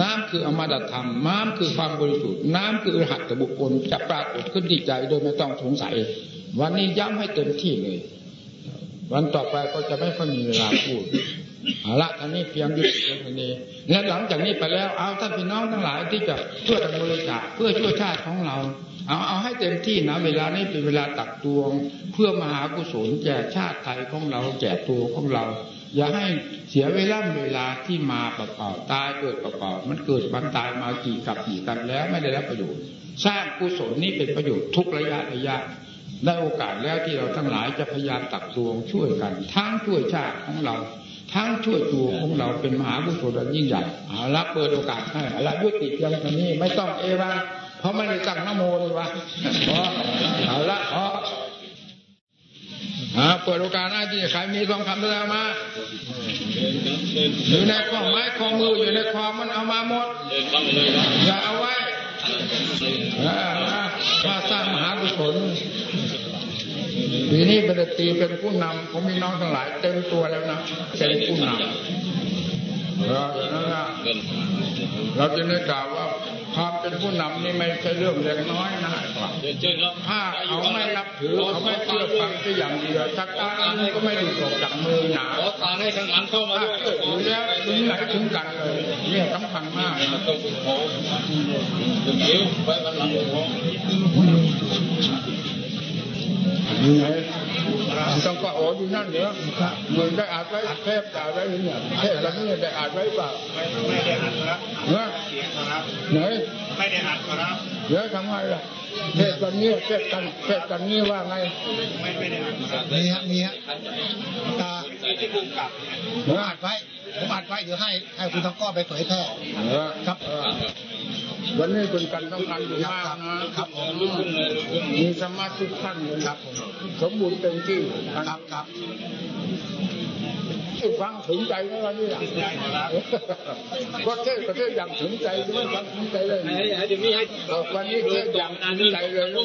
น้ำคืออมตะธรรม น้ำคือความบริสุทธิ์น้ำคือหัตถบุคคลจะปรากฏขึ้นที่ใจโดยไม่ต้องสงสัย วันนี้ย้ำให้เต็มที่เลย วันต่อไปก็จะไม่ค่อยมีเวลาพูด เอาละท่านนี้เพียงยุติเท่านี้และหลังจากนี้ไปแล้วเอาท่านพี่น้องทั้งหลายที่จะช่วยกันบริจาคเพื่อช่วยชาติของเราเอาเอาให้เต็มที่นะเวลานี้เป็นเวลาตักตวง เพื่อมหากุศลแก่ชาติไทยของเราแก่ตัวของเรา อย่าให้เสียเวลาเวลาที่มาเปล่าๆตายเกิดเปล่าๆมันเกิดบันตายมากี่กับกี่กันแล้วไม่ได้รับประโยชน์ สร้างกุศลนี้เป็นประโยชน์ทุกระยะระยะได้โอกาสแล้วที่เราทั้งหลายจะพยายามตักตวงช่วยกัน ทั้งช่วยชาติของเรา ทั้งช่วยตัวของเราเป็นมหาบุญอันยิ่งใหญ่เอาละเปิดโอกาสให้เอาละยุติเพียงเท่านี้ไม่ต้องเอวังเพราะไม่ได้ตั้งนโมเลยวะเพราะเอาละเพราะอ่าเปิดโอกาสหน้าที่ใครมีทองคำแสดงมาอยู่ในข้อไม้ข้อมืออยู่ในคอมันเอามาหมดอย่าเอาไว้มาสร้างมหากุศล ปีนี้เป็นตีเป็นผู้นำผมมีน้องทั้งหลายเต็มตัวแล้วนะเป็นผู้นำเรานั่นนะเราจะได้กล่าวว่าความเป็นผู้นำนี่ไม่ใช่เรื่องเล็กน้อยนะครับถ้าเขาไม่รับถือเขาไม่เชื่อฟังแค่อย่างเดียวสักการนึงก็ไม่ดูตกจากมือหนาขอทาให้ทางหลังเข้ามาถ้าด้วยแล้วถึงไหนถึงกันเลยเนี่ยสำคัญมากนะเดี๋ยวไปวันหลัง มยังไงต้องก็อ้อยู่นั่นเหรอเหมือนได้อ่านไว้เทพอ่านไว้เนี่ยเทพแล้วนี่ได้อ่านไว้เปล่าไม่ได้อัดครับเนอะเสียงครับไหนไม่ได้อัดครับเดี๋ยวทำไงล่ะเทศกันนี้เทศกันเทศกันนี้ว่าไงไม่ไม่ได้อัดครับมีฮะมีฮะตาที่คุมกับผมอัดไว้ ผมอัดไว้เดี๋ยวให้ให้คุณทั้งก้อนไปเผยแพร่เออครับเออวันนี้เป็นกันต้องการอยู่มากนะครับผมมีสมาธิขั้นเลยครับ สมบูรณ์เต็มที่ครับครับ ฟังถึงใจไหมวันนี้อะก็เทศก็เทศอย่างถึงใจไม่ฟังถึงใจเลยเดี๋ยวมีให้เออวันนี้เทศอย่างถึงใจเลยแล้ว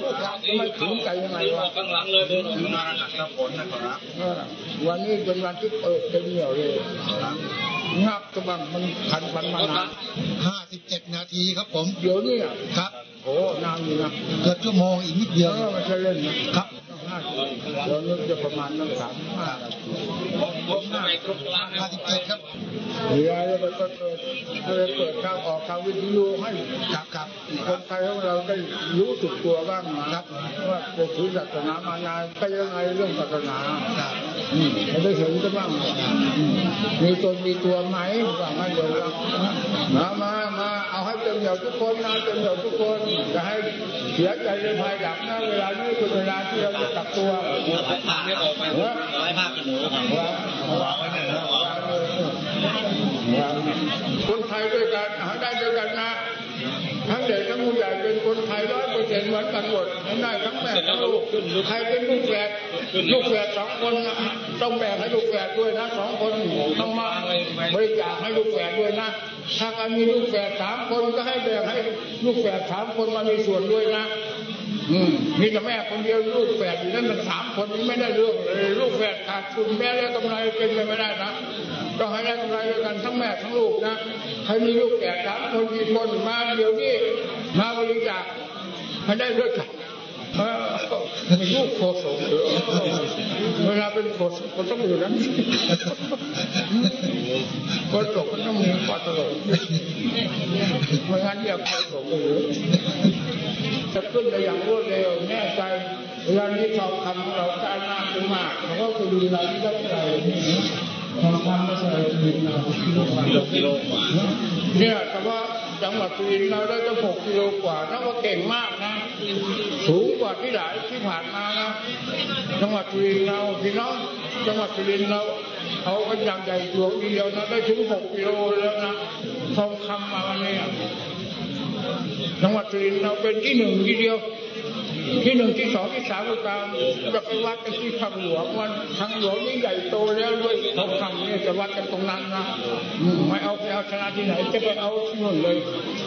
ไม่ถึงใจยังไงวะข้างหลังเลยเดินออกมาอัดกับผลนะครับเออวันนี้เป็นวันที่เปิดเต็มเหนียวเลยงับกระบังมันพันพันมานานห้าสิบเจ็ดนาทีครับผมเดี๋ยวนี้อะครับโอ้นานอยู่นะเกือบชั่วโมงอีกนิดเดีเดี๋ยยววไม่ใช่เล่นนะครับ ห้าสิบเดี๋ยวนี้จะประมาณตั้งสามห้านาทีผมไม่ครบล้านห้าสิบเจ็ดครับเดี๋ยวเราก็เปิดเราเปิดทางออกทางวิทยุให้ครับครับคนไทยของเราได้รู้สึกตัวบ้างนะครับว่าจะถือศาสนามานานไปยังไงเรื่องศาสนาครับอืมได้เห็นกันบ้างมมีตนมีตัวไหมว่างั้นเลยมามามาเอาให้เต็มเหนียวทุกคนนะเต็มเหนียวทุกคนจะให้เสียใจในภายหลังนะเวลานี้เป็นเวลาที่เราจะกลับตัวทางไม่ออกไปเนอะไว้ภาพกันหนูวางวางไว้หนึ่งนะวางเลยวางคนไทยด้วยกันหาได้ด้วยกันนะทั้งเด็กทั้งผู้ใหญ่เป็นคนไทยร้อยเปอร์เซ็นต์เหมือนกันหมดให้ได้ทั้งแม่ทั้งลูกใครเป็นลูกแฝดลูกแฝดสองคนนะต้องแบ่งให้ลูกแฝดด้วยนะสองคนต้องมาบริจาคให้ลูกแฝดด้วยนะถ้าใครมีลูกแฝดสามคนก็ให้แบ่งให้ลูกแฝดสามคนมามีส่วนด้วยนะอื มีแต่แม่คนเดียวลูกแฝดอยู่นั่นมันสามคนนี้ไม่ได้เรื่องเลยลูกแฝดขาดทุนแม่ได้กำไรเป็นไปไม่ได้นะต้องให้ได้กำไรด้วยกันทั้งแม่ทั้งลูกนะใครมีลูกแฝดสามคนกี่คนมาเดี๋ยวนี้มาบริจาคให้ได้ด้วยกันมีลูกโคศกเวลาเป็นโคศกก็ต้องอยู่นั้นโคศกก็ต้องมีความตลกไม่งั้นเรียกโคศกเลย จะขึ้นไปอย่างรวดเร็วแน่ใจเวลานี้ทองคำของเราได้าขึ้นมากเราก็คือดีเราที่ได้ใจทองคำก็ใส่ดินเรากิโลกว่าเนี่ยแต่ว่าจังหวัดสุรินทร์เราได้ตั้งหกกิโลกว่านับว่าเก่งมากนะ สูงกว่าที่หลายที่ผ่านมานะจังหวัดสุรินทร์เราพี่น้องจังหวัดสุรินทร์เราเขาก็ย่างใหญ่หลวงเดียวนะได้ถึงหกกิโลแล้วนะทองคำมาเนี่ย หนึ่งทีเดียว ที่หนึ่งที่สองที่สามก็ตามจะไปวัดกันที่ทางหลวงวันทางหลวงนี่ใหญ่โตแล้วด้วยทองคำเนี่ยจะวัดกันตรงนั้นนะไม่เอาไปเอาชนะที่ไหน จะไปเอาที่นู่นเลย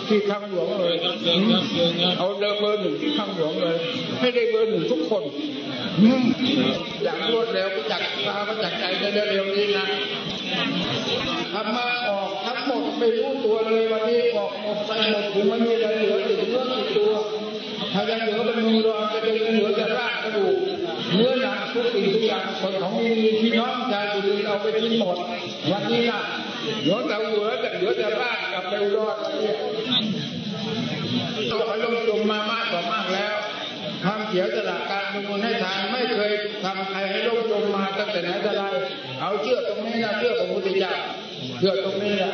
ที่ทางหลวงเลยเอาเดิมเบอร์หนึ่งที่ทางหลวงเลย ให้ได้เบอร์หนึ่งทุกคนอย่างรวดเร็วก็จักตาก็จักใจได้เร็วนี้นะทำมาออกทั้งหมดไม่รู้ตัวเลยวันนี้ออกหมดไปหมดถึงมันมีอะไรเหลือติดเนื้อติดตัว ถ้ายังเหลือเป็นมือรองก็จะเหลือแต่รากกระดูกเนื้อหนังทุกสิ่งทุกอย่างคนของมีพี่น้องชาวสุรินทร์เอาไปกินหมด วันนี้นะเหลือแต่เหลือแต่เหลือแต่รากกับเปลวรอดเนี่ยต้องไปลงจมมามากกว่ามากแล้วความเสียสละการลงทุนให้ทานไม่เคยทำใครให้ลงจมมาตั้งแต่ไหนแต่ไรเอาเชื่อตรงนี้นะเชื่อพระพุทธเจ้าเชื่อตรงนี้นะ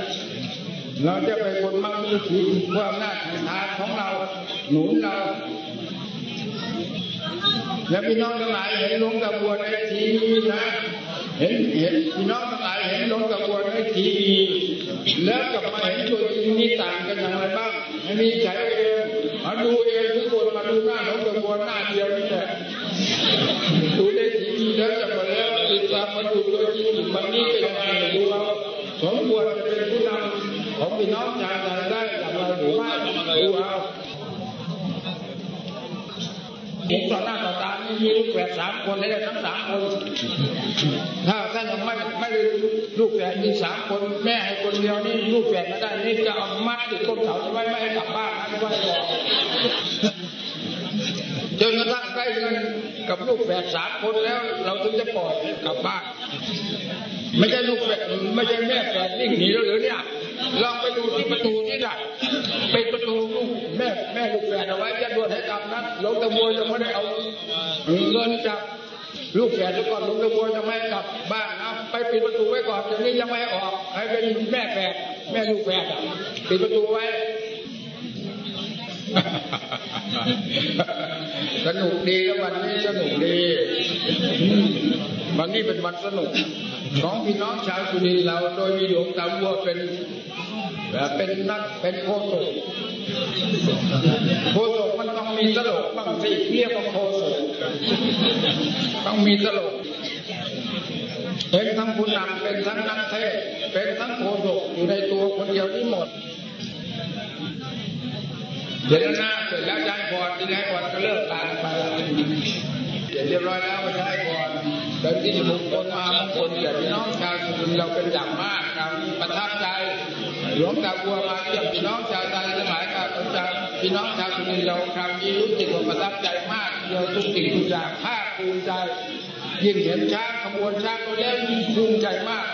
เราจะเป็นคนมั่งมีสีความน่าแข่งขันของเราหนุนเรา และพี่น้องทั้งหลายเห็นลวงตาบัวในทีวีนะเห็นเห็นพี่น้องทั้งหลายเห็นลวงตาบัวในทีวีแล้วกลับมาเห็นตัวจริงนี่ต่างกันอย่างไรบ้างให้มีใจเองมาดูเองทุกคนมาดูหน้าหลวงตาบัวหน้าเดียวนี่แหละดูในทีวีแล้วจะมาแล้วติดตามมาดูตัวจริงวันนี้เป็นยังไงดูเอาสมควรจะเป็นผู้นำ ของพี่น้องชาวไทยได้อย่างไรหรือไม่ดูเอาเห็นต่อหน้าต่อตามีลูกแฝดสามคนได้ทั้งสามคน ถ้าท่านไม่ไม่ได้ลูกแฝดมีสามคน แม่ให้คนเดียวนี่ลูกแฝดไม่ได้นี่จะเอามัดติดต้นเสาไม่ไม่ให้กลับบ้านไม่ว่าหรอกจนกระทั่งใกล้เงินกับลูกแฝดสามคนแล้ว เราถึงจะปล่อยกลับบ้าน ไม่ใช่ลูกแฝดไม่ใช่แม่แฝดวิ่งหนีแล้วหรือเนี่ย ลองไปดูที่ประตูนี่ละเป็นประตูลูกแม่แม่ลูกแฝดเอาไว้จะดวนให้กลับนะหลวงตะบัวยังไม่ได้เอาเงินจากลูกแฝดแล้วก่อนหลวงตะบัวจะไม่กลับบ้านนะไปปิดประตูไว้ก่อนเดี๋ยวนี้ยังไม่ออกให้เป็นแม่แฝดแม่ลูกแฝดปิดประตูไว้ สนุกดีแล้ววันนี้สนุกดีวันนี้เป็นวันสนุกของพี่น้องชาวสุรินทร์เราโดยมีหลวงตาบัวเป็นเป็นนักเป็นโคศกโคศกมันต้องมีตลกบ้างสิเรียกว่าโคศกต้องมีตลกเป็นทั้งผู้นำเป็นทั้งนักเทศเป็นทั้งโคศกอยู่ในตัวคนเดียวนี่หมด เสร็จแล้วนะเสร็จแล้วย้ายพอร์ตที่ย้ายพอร์ตก็เลิกการไปเสร็จเรียบร้อยแล้วก็ย้ายพอร์ตเป็นที่มงคลมามงคลแก่พี่น้องชาวสุรินเราเป็นอย่างมากครับประทับใจหลวงตาบัวมาเยี่ยมพี่น้องชาวไทยทั้งหลายครับประจำพี่น้องชาวสุรินเราคราวนี้รู้สึกว่าประทับใจมากเดียวทุกสิ่งทุกอย่างภาคภูมิใจยิ่งเห็นช้างขบวนช้างตัวเล็กยิ่งภูมิใจมาก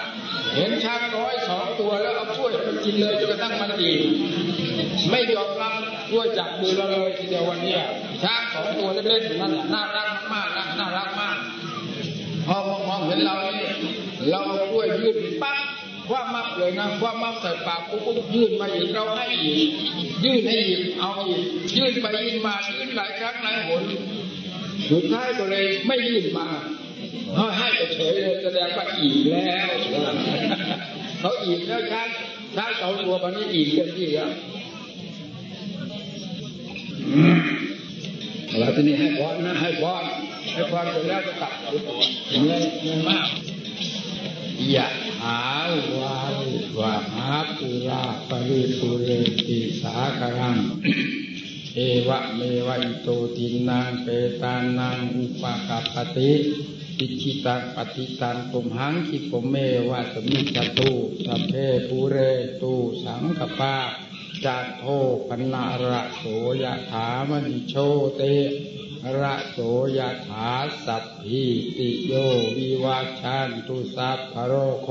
เห็นช้างร้อยสองตัวแล้วเอาช่วยมันกินเลยจนกระทั่งมันอิ่มไม่ยอมรับ ช่วยจากมือเราเลยทีเดียววันนี้ช้างสองตัวเล็กๆนั่นน่ะน่ารักมากนะน่ารักมาก พอมองเห็นเรานี่เราเอากล้วยยื่นปั๊บคว่ามับเลยนะคว่ามับใส่ปากปุ๊บปุ๊บยื่นมาอีกเราให้อีกยื่นให้อีกเอาอีกยื่นไปยื่นมายื่นหลายครั้งหลายหนสุดท้ายก็เลยไม่ยื่นมาเขาให้เฉยเลยแสดงว่าอิ่มแล้วเขาอิ่มแล้วช้างช้างสองตัววันนี้อิ่มเต็มที่แล้ว อืมเราที่นี่ให้พรนะให้พรให้พรเสร็จแล้วจะกลับเหนื่อยเหนื่อยมากยะหาวาริวาหาปุราปริปุเรติสาครังเอวะเมวะอิโตตินังเปตานังอุปกัปปติอิจฉิตังปัตถิตังตุมหัง ขิปปะเมวะ สะมิชฌะตุสัพเพปูเรนตุสังกัปปา จันโทปัณณะระโส ยะถา มะณิโชติระโส ยะถาสัพพีติโยวิวัชชันตุสัพพะโรโค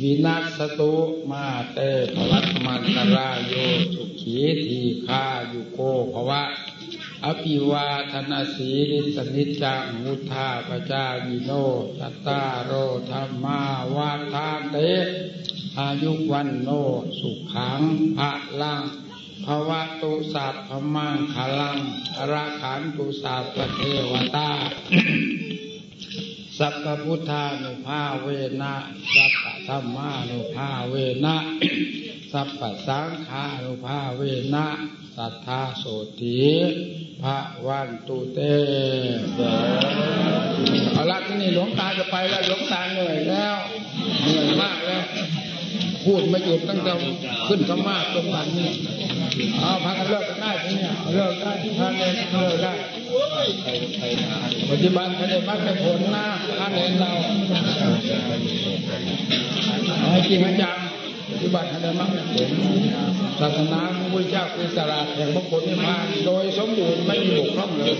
วินัสสะตุมาเต ภะวัตวันตะราโยสุขีทีฆายุโกภวะ อภิวาทนาสีริสนิจจังมุทาปจายิโนจัตตาโรธรรมา วาทานเต อายุวันโนสุขังภะลังภวะตุสัพพมังคลังอราขันตุสัพพเทวตา สัพพุทธานุภาเวนะสัพพธรรมานุภาเวนะสัพพสังฆานุภาเวนะสัทธาโสถีพระวันตุเตเอาละที่นี่หลวงตาจะไปแล้วหลวงตาเหนื่อยแล้วเหนื่อยมากแล้ว พูดไม่หยุดตั้งแต่ขึ้นธรรมะจนบัดนี้เอาพักเลิกได้ทีเนี่ยเลิกได้ท่านเองเลิกได้ปฏิบัติปฏิบัติเป็นผลนะท่านเองเราให้กินให้จังฏิบัติให้ได้มากที่สุดศาสนาของพระเจ้าคือตลาดแห่งพระผลนิพพานโดยสมบูรณ์ไม่มีบกพร่องเลย